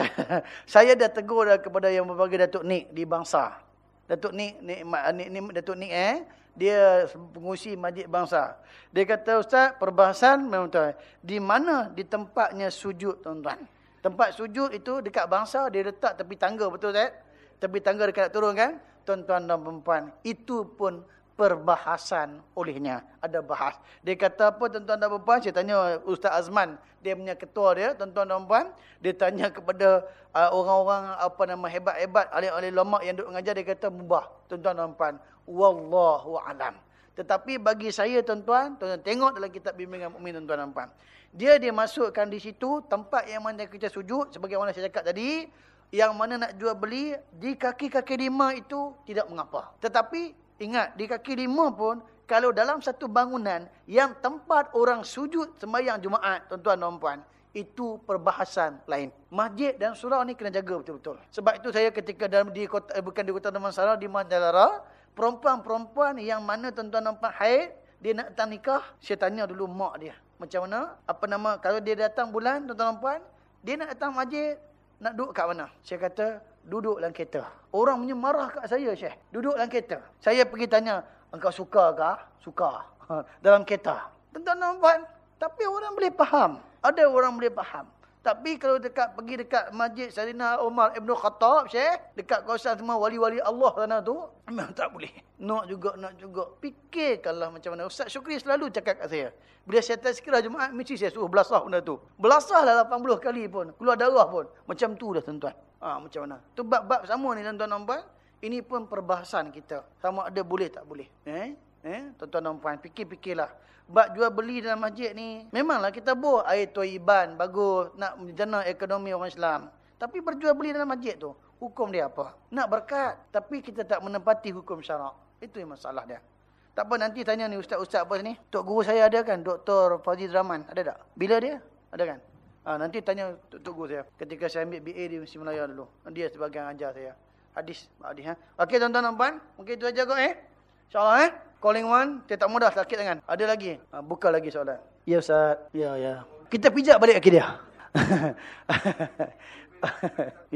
saya dah tegur dah kepada yang berbagi Datuk Nik di bangsa. Datuk Nik, Nik, Nik, Nik Datuk Nik eh. Dia pengusi masjid bangsa. Dia kata, Ustaz, perbahasan memang betul. Di mana di tempatnya sujud, tuan-tuan? Tempat sujud itu dekat bangsa, dia letak tepi tangga, betul tak? Tepi tangga dekat nak turun kan? Tuan-tuan dan perempuan. Itu pun perbahasan olehnya. Ada bahas. Dia kata apa tuan-tuan dan puan Saya tanya Ustaz Azman. Dia punya ketua dia, tuan-tuan dan puan Dia tanya kepada uh, orang-orang uh, apa nama hebat-hebat, ahli-ahli lama yang duduk mengajar. Dia kata mubah, tuan-tuan dan puan Wallahu alam. Tetapi bagi saya tuan-tuan, tuan-tuan tengok dalam kitab bimbingan mukmin tuan-tuan dan puan Dia dia masukkan di situ tempat yang mana kita sujud. Sebagai mana saya cakap tadi, yang mana nak jual beli di kaki-kaki lima itu tidak mengapa. Tetapi Ingat, di kaki lima pun, kalau dalam satu bangunan yang tempat orang sujud sembahyang Jumaat, tuan-tuan dan puan, itu perbahasan lain. Masjid dan surau ni kena jaga betul-betul. Sebab itu saya ketika dalam di kota, eh, bukan di kota Damansara, di Mandalara, perempuan-perempuan yang mana tuan-tuan dan puan haid, dia nak datang nikah, saya tanya dulu mak dia. Macam mana? Apa nama? Kalau dia datang bulan, tuan-tuan dan puan, dia nak datang masjid, nak duduk kat mana? Saya kata, duduk dalam kereta. Orang punya marah kat saya, Syekh. Duduk dalam kereta. Saya pergi tanya, engkau suka ke? Suka. Dalam kereta. Tuan-tuan dan tapi orang boleh faham. Ada orang boleh faham. Tapi kalau dekat pergi dekat Masjid Sayyidina Umar Ibn Khattab, Syekh, dekat kawasan semua wali-wali Allah sana tu, memang tak boleh. Nak juga, nak juga. Fikirkanlah macam mana. Ustaz Syukri selalu cakap kat saya. Bila saya tazkirah Jumaat, mesti saya suruh belasah benda tu. Belasah lah 80 kali pun. Keluar darah pun. Macam tu dah tuan-tuan. Ha, macam mana? Tu bab-bab sama ni tuan-tuan puan. Ini pun perbahasan kita. Sama ada boleh tak boleh. Eh? Eh? Tuan-tuan dan puan, fikir-fikirlah. Bab jual beli dalam masjid ni, memanglah kita buat air tuaiban, bagus, nak menjana ekonomi orang Islam. Tapi berjual beli dalam masjid tu, hukum dia apa? Nak berkat, tapi kita tak menempati hukum syarak. Itu yang masalah dia. Tak apa, nanti tanya ni ustaz-ustaz apa ni. Tok guru saya ada kan? Dr. Fauzi Rahman. Ada tak? Bila dia? Ada kan? Ha, nanti tanya Tok Guru saya. Ketika saya ambil BA di Mesti Melaya dulu. Dia sebagai ajar saya. Hadis. Hadis ha? Okey tuan-tuan dan puan. Mungkin itu aja kot eh. InsyaAllah eh. Calling one. Dia tak mudah sakit tangan. Ada lagi. Ha, buka lagi soalan. Ya Ustaz. Ya, ya. Kita pijak balik kaki dia.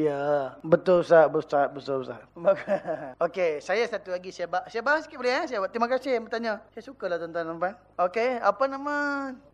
ya, betul Ustaz, betul betul Ustaz. Okey, saya satu lagi saya bahas, saya bahas sikit boleh eh? Saya terima kasih yang bertanya. Saya sukalah tuan-tuan dan puan. Okey, apa nama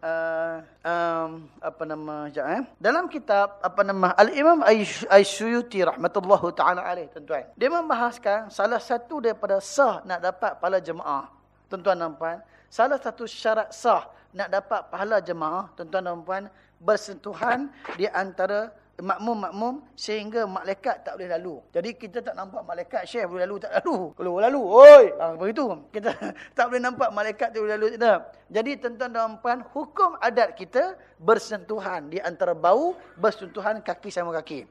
uh, um, apa nama sekejap eh? Dalam kitab apa nama Al-Imam Asyuyuti rahmatullahu taala alaih tuan-tuan. Dia membahaskan salah satu daripada sah nak dapat pahala jemaah. Tuan-tuan dan puan, salah satu syarat sah nak dapat pahala jemaah, tuan-tuan dan puan, bersentuhan di antara makmum-makmum sehingga malaikat tak boleh lalu. Jadi kita tak nampak malaikat syekh boleh lalu tak lalu. Kalau lalu, oi, ha begitu. Kita tak boleh nampak malaikat tu boleh lalu tidak. Jadi tuan-tuan dan puan, hukum adat kita bersentuhan di antara bau bersentuhan kaki sama kaki.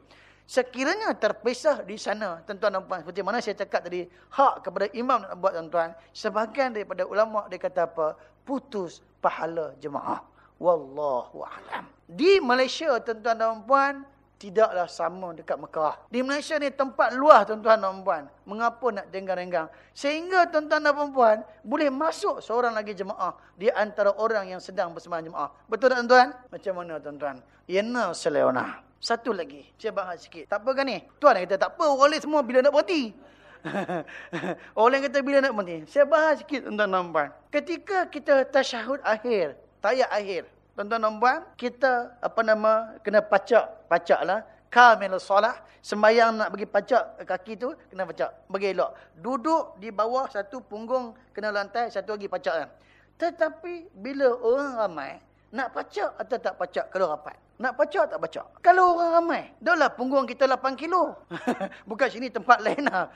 Sekiranya terpisah di sana, tuan-tuan dan puan, seperti mana saya cakap tadi, hak kepada imam nak buat tuan-tuan, sebahagian daripada ulama dia kata apa? Putus pahala jemaah. Wallahu a'lam. Di Malaysia, tuan-tuan dan puan, tidaklah sama dekat Mekah. Di Malaysia ni tempat luas tuan-tuan dan puan. Mengapa nak jenggang-jenggang? Sehingga tuan-tuan dan puan boleh masuk seorang lagi jemaah di antara orang yang sedang bersembahyang jemaah. Betul tak tuan-tuan? Macam mana tuan-tuan? Yana seleona. Satu lagi. Saya bahas sikit. Tak apa kan ni? Tuan kata tak apa. Orang semua bila nak berhenti. orang kata bila nak berhenti. Saya bahas sikit tuan-tuan dan puan. Ketika kita tasyahud akhir. Tayat akhir. Tuan-tuan dan puan, kita apa nama kena pacak, pacaklah kamil solat, sembahyang nak bagi pacak kaki tu kena pacak, bagi elok. Duduk di bawah satu punggung kena lantai, satu lagi pacak kan. Tetapi bila orang ramai, nak pacak atau tak pacak kalau rapat? Nak pacak tak pacak? Kalau orang ramai, dah lah punggung kita 8 kilo. Bukan sini tempat lain lah.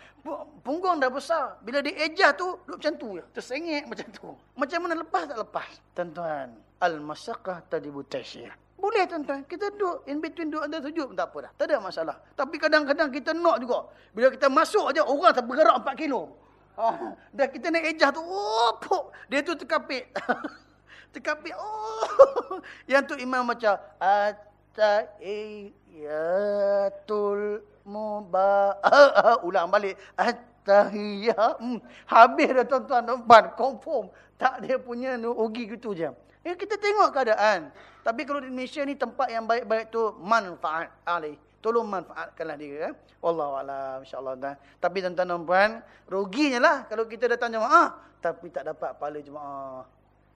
Punggung dah besar. Bila dia ejah tu, duduk macam tu. Tersengit macam tu. Macam mana lepas tak lepas? Tuan-tuan, al-masaqah tadibu tasyir. Boleh tuan-tuan. Kita duduk in between duduk antara sujud pun tak apa dah. Tak ada masalah. Tapi kadang-kadang kita nak juga. Bila kita masuk aja orang tak bergerak 4 kilo. Ha, dah kita naik ejah tu. Oh, puk. Dia tu terkapit. terkapit. Oh. Yang tu imam macam. At-ta'iyatul muba. Ulang balik. At-tahiyat. Hmm. Habis dah tuan-tuan. Confirm. Tak dia punya ugi gitu je. Ya, kita tengok keadaan. Tapi kalau di Malaysia ni tempat yang baik-baik tu manfaat alih. Tolong manfaatkanlah dia. Eh? Wallahualam insyaAllah. Tapi tuan-tuan dan puan, ruginya lah kalau kita datang jemaah. Tapi tak dapat pahala jemaah.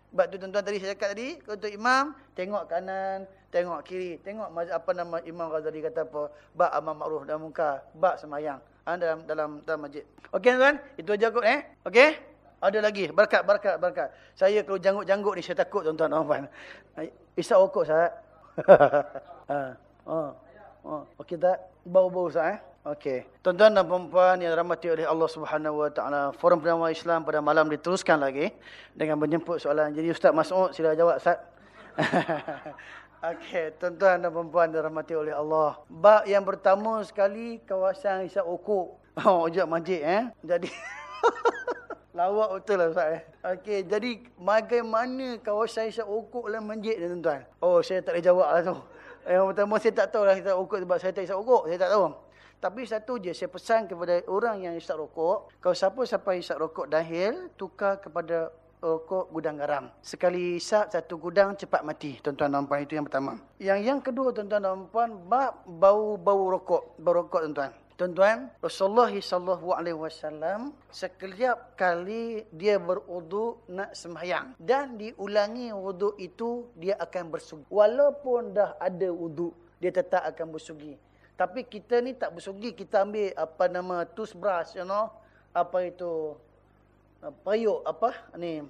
Sebab tu tuan-tuan tadi saya cakap tadi. Untuk imam, tengok kanan, tengok kiri. Tengok apa nama Imam Ghazali kata apa. Bak amal ma'ruf dan muka. Bak semayang. Ha, dalam, dalam dalam masjid. Okey tuan, itu aja kot eh. Okey. Ada lagi. Berkat, berkat, berkat. Saya kalau janggut-janggut ni, saya takut tuan-tuan. Tuan Isap okok, Ustaz. ha. Oh. Oh. Okey tak? Bau-bau, Ustaz. Eh? Okey. Tuan-tuan dan perempuan yang rahmati oleh Allah Taala, Forum Perdana Islam pada malam diteruskan lagi dengan menjemput soalan. Jadi Ustaz Mas'ud, sila jawab, Ustaz. Okey, tuan-tuan dan perempuan yang rahmati oleh Allah. Bab yang pertama sekali, kawasan isap okok. Oh, ojak majik, eh. Jadi... Lawak betul lah Ustaz. Eh. Okey, jadi bagaimana kawasan saya ukuk dalam masjid ni tuan-tuan? Oh, saya tak boleh jawab lah tu. Yang pertama saya tak tahu lah kita ukuk sebab saya tak isap ukuk. Saya tak tahu. Tapi satu je saya pesan kepada orang yang isap rokok. Kalau siapa-siapa isap rokok dahil, tukar kepada rokok gudang garam. Sekali isap satu gudang cepat mati. Tuan-tuan dan puan itu yang pertama. Yang yang kedua tuan-tuan dan puan, bab bau-bau rokok. Bau rokok tuan-tuan. Tuan-tuan, Rasulullah sallallahu alaihi wasallam setiap kali dia berwuduk nak sembahyang dan diulangi wuduk itu dia akan bersugi. Walaupun dah ada wuduk, dia tetap akan bersugi. Tapi kita ni tak bersugi, kita ambil apa nama toothbrush you know, apa itu payuk apa ni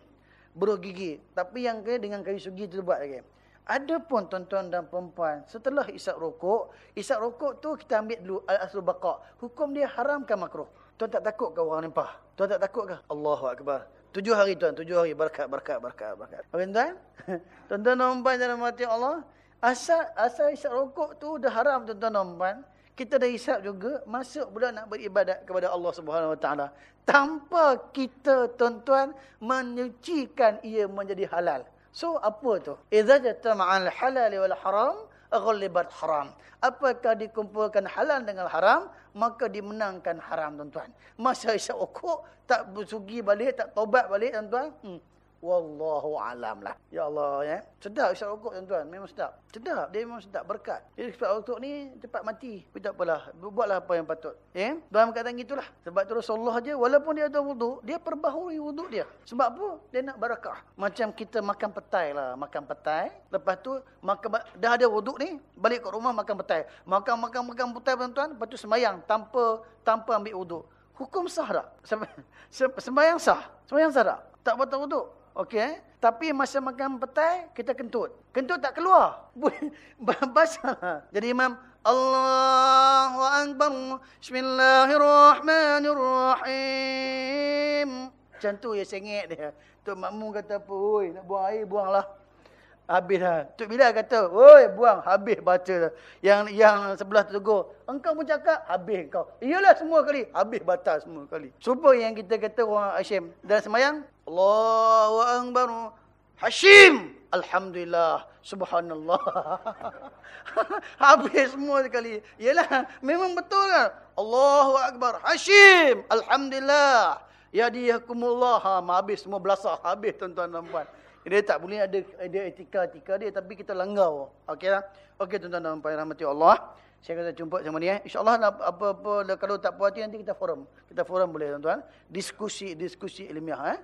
beruh gigi. Tapi yang kena dengan kayu sugi tu buat lagi. Ada pun tuan-tuan dan perempuan, setelah isap rokok, isap rokok tu kita ambil dulu al-aslu baqa. Hukum dia haramkan makruh. Tuan tak takut ke orang nempah? Tuan tak takut ke? Allahu akbar. Tujuh hari tuan, tujuh hari berkat, berkat, berkat, berkat. Okey tuan? Tuan-tuan dan perempuan dalam hati Allah, asal asal isap rokok tu dah haram tuan-tuan dan perempuan. Kita dah isap juga, masuk pula nak beribadat kepada Allah Subhanahu Wa Taala tanpa kita tuan-tuan menyucikan ia menjadi halal. So apa tu? Idza jatama'al halal wal haram ghallibat haram. Apakah dikumpulkan halal dengan haram, maka dimenangkan haram tuan-tuan. Masa isyak ukuk tak bersugi balik, tak tobat balik tuan-tuan. Hmm. Wallahu alam lah. Ya Allah ya. Sedap isyak rokok tuan-tuan. Memang sedap. Sedap. Dia memang sedap berkat. Jadi isyak rokok ni cepat mati. Tapi tak apalah. Buatlah apa yang patut. Ya. Dalam keadaan itulah. Sebab tu Rasulullah je. Walaupun dia ada wuduk. Dia perbaharui wuduk dia. Sebab apa? Dia nak barakah. Macam kita makan petai lah. Makan petai. Lepas tu. Makan, dah ada wuduk ni. Balik ke rumah makan petai. Makan-makan-makan petai tuan-tuan. Lepas tu semayang. Tanpa tanpa ambil wuduk. Hukum sah tak? Sembayang sah. Sembayang sah tak? Tak batal wuduk. Okey. Eh? Tapi masa makan petai, kita kentut. Kentut tak keluar. Basah. Jadi imam, Allahu Akbar. Bismillahirrahmanirrahim. Macam tu ya sengit dia. Tok makmum kata apa? Oi, nak buang air, buanglah. Habis dah. Tok Bilal kata, oi, buang. Habis baca. Yang yang sebelah tu tegur. Engkau pun cakap, habis kau. Iyalah semua kali. Habis batal semua kali. Serupa yang kita kata orang Hashim. Dalam semayang, Allahu Akbar. Hashim. Alhamdulillah. Subhanallah. Habis semua sekali. Yalah, memang betul kan? Allahu Akbar. Hashim. Alhamdulillah. Ya diyakumullah. Ha, habis semua belasah. Habis tuan-tuan dan puan. Dia tak boleh ada ada etika-etika dia. Tapi kita langgar. Okey lah. Okey tuan-tuan dan puan. Rahmati Allah. Saya kata jumpa sama dia. InsyaAllah apa-apa. Kalau tak puas hati nanti kita forum. Kita forum boleh tuan-tuan. Diskusi, diskusi ilmiah. Eh?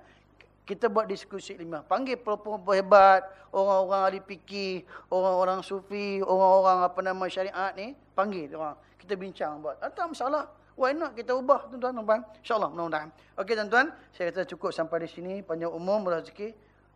Kita buat diskusi ilmiah. Panggil pelopor hebat, orang-orang ahli fikih, orang-orang sufi, orang-orang apa nama syariat ni, panggil orang. Kita bincang buat. Tak masalah. Why not kita ubah tuan-tuan tuan InsyaAllah mudah-mudahan. Okey tuan-tuan, saya kata cukup sampai di sini panjang umum rezeki.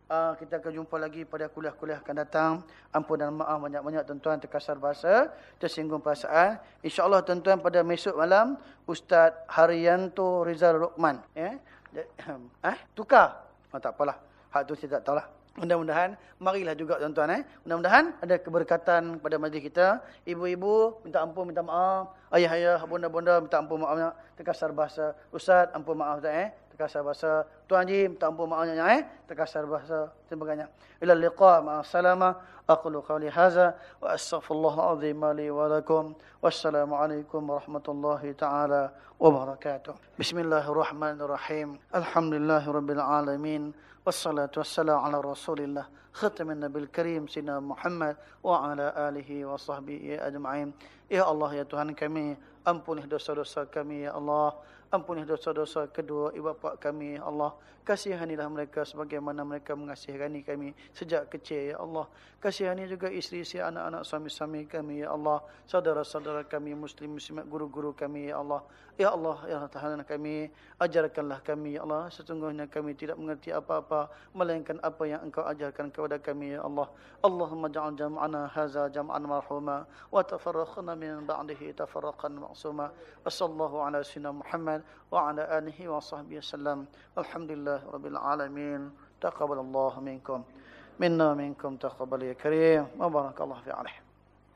Uh, kita akan jumpa lagi pada kuliah-kuliah akan datang. Ampun dan maaf banyak-banyak tuan-tuan terkasar bahasa, tersinggung perasaan. InsyaAllah tuan-tuan pada besok malam Ustaz Haryanto Rizal Rukman, ya. Eh, tukar Oh, tak apalah. Hak tu saya tak tahulah. Mudah-mudahan marilah juga tuan-tuan eh. Mudah-mudahan ada keberkatan pada majlis kita. Ibu-ibu minta ampun, minta maaf. Ayah-ayah, bunda-bunda minta ampun maaf terkasar bahasa. Ustaz ampun maaf tak eh Terkasar bahasa. Tuan Haji minta ampun maafnya eh. Terkasar bahasa sebagainya. Ila liqa ma'assalama. Aqulu qawli haza wa astaghfirullah azim li wa lakum. Wassalamualaikum warahmatullahi taala wabarakatuh. Bismillahirrahmanirrahim. Alhamdulillahirabbil alamin. والصلاة والسلام على رسول الله ختم النبي الكريم سيدنا محمد وعلى آله وصحبه أجمعين يا الله يا Tuhan kami ampuni dosa-dosa kami ya Allah Ampuni dosa-dosa kedua ibu bapa kami, ya Allah. Kasihanilah mereka sebagaimana mereka mengasihani kami sejak kecil, ya Allah. Kasihani juga isteri-isteri anak-anak suami-suami kami, ya Allah. Saudara-saudara kami, muslim muslimat guru-guru kami, ya Allah. Ya Allah, ya tahanan kami. Ajarkanlah kami, ya Allah. Sesungguhnya kami tidak mengerti apa-apa. Melainkan apa yang engkau ajarkan kepada kami, ya Allah. Allahumma ja'al jam'ana haza jam'an marhuma. Wa tafarrakhna min ba'dihi tafarraqan ma'suma. Wa sallallahu ala sinna Muhammad. Muhammad wa ala alihi wa sahbihi wasallam. Alhamdulillah rabbil alamin. Taqabbalallahu minkum. Minna minkum taqabbal ya karim. Wa barakallahu fi alaikum.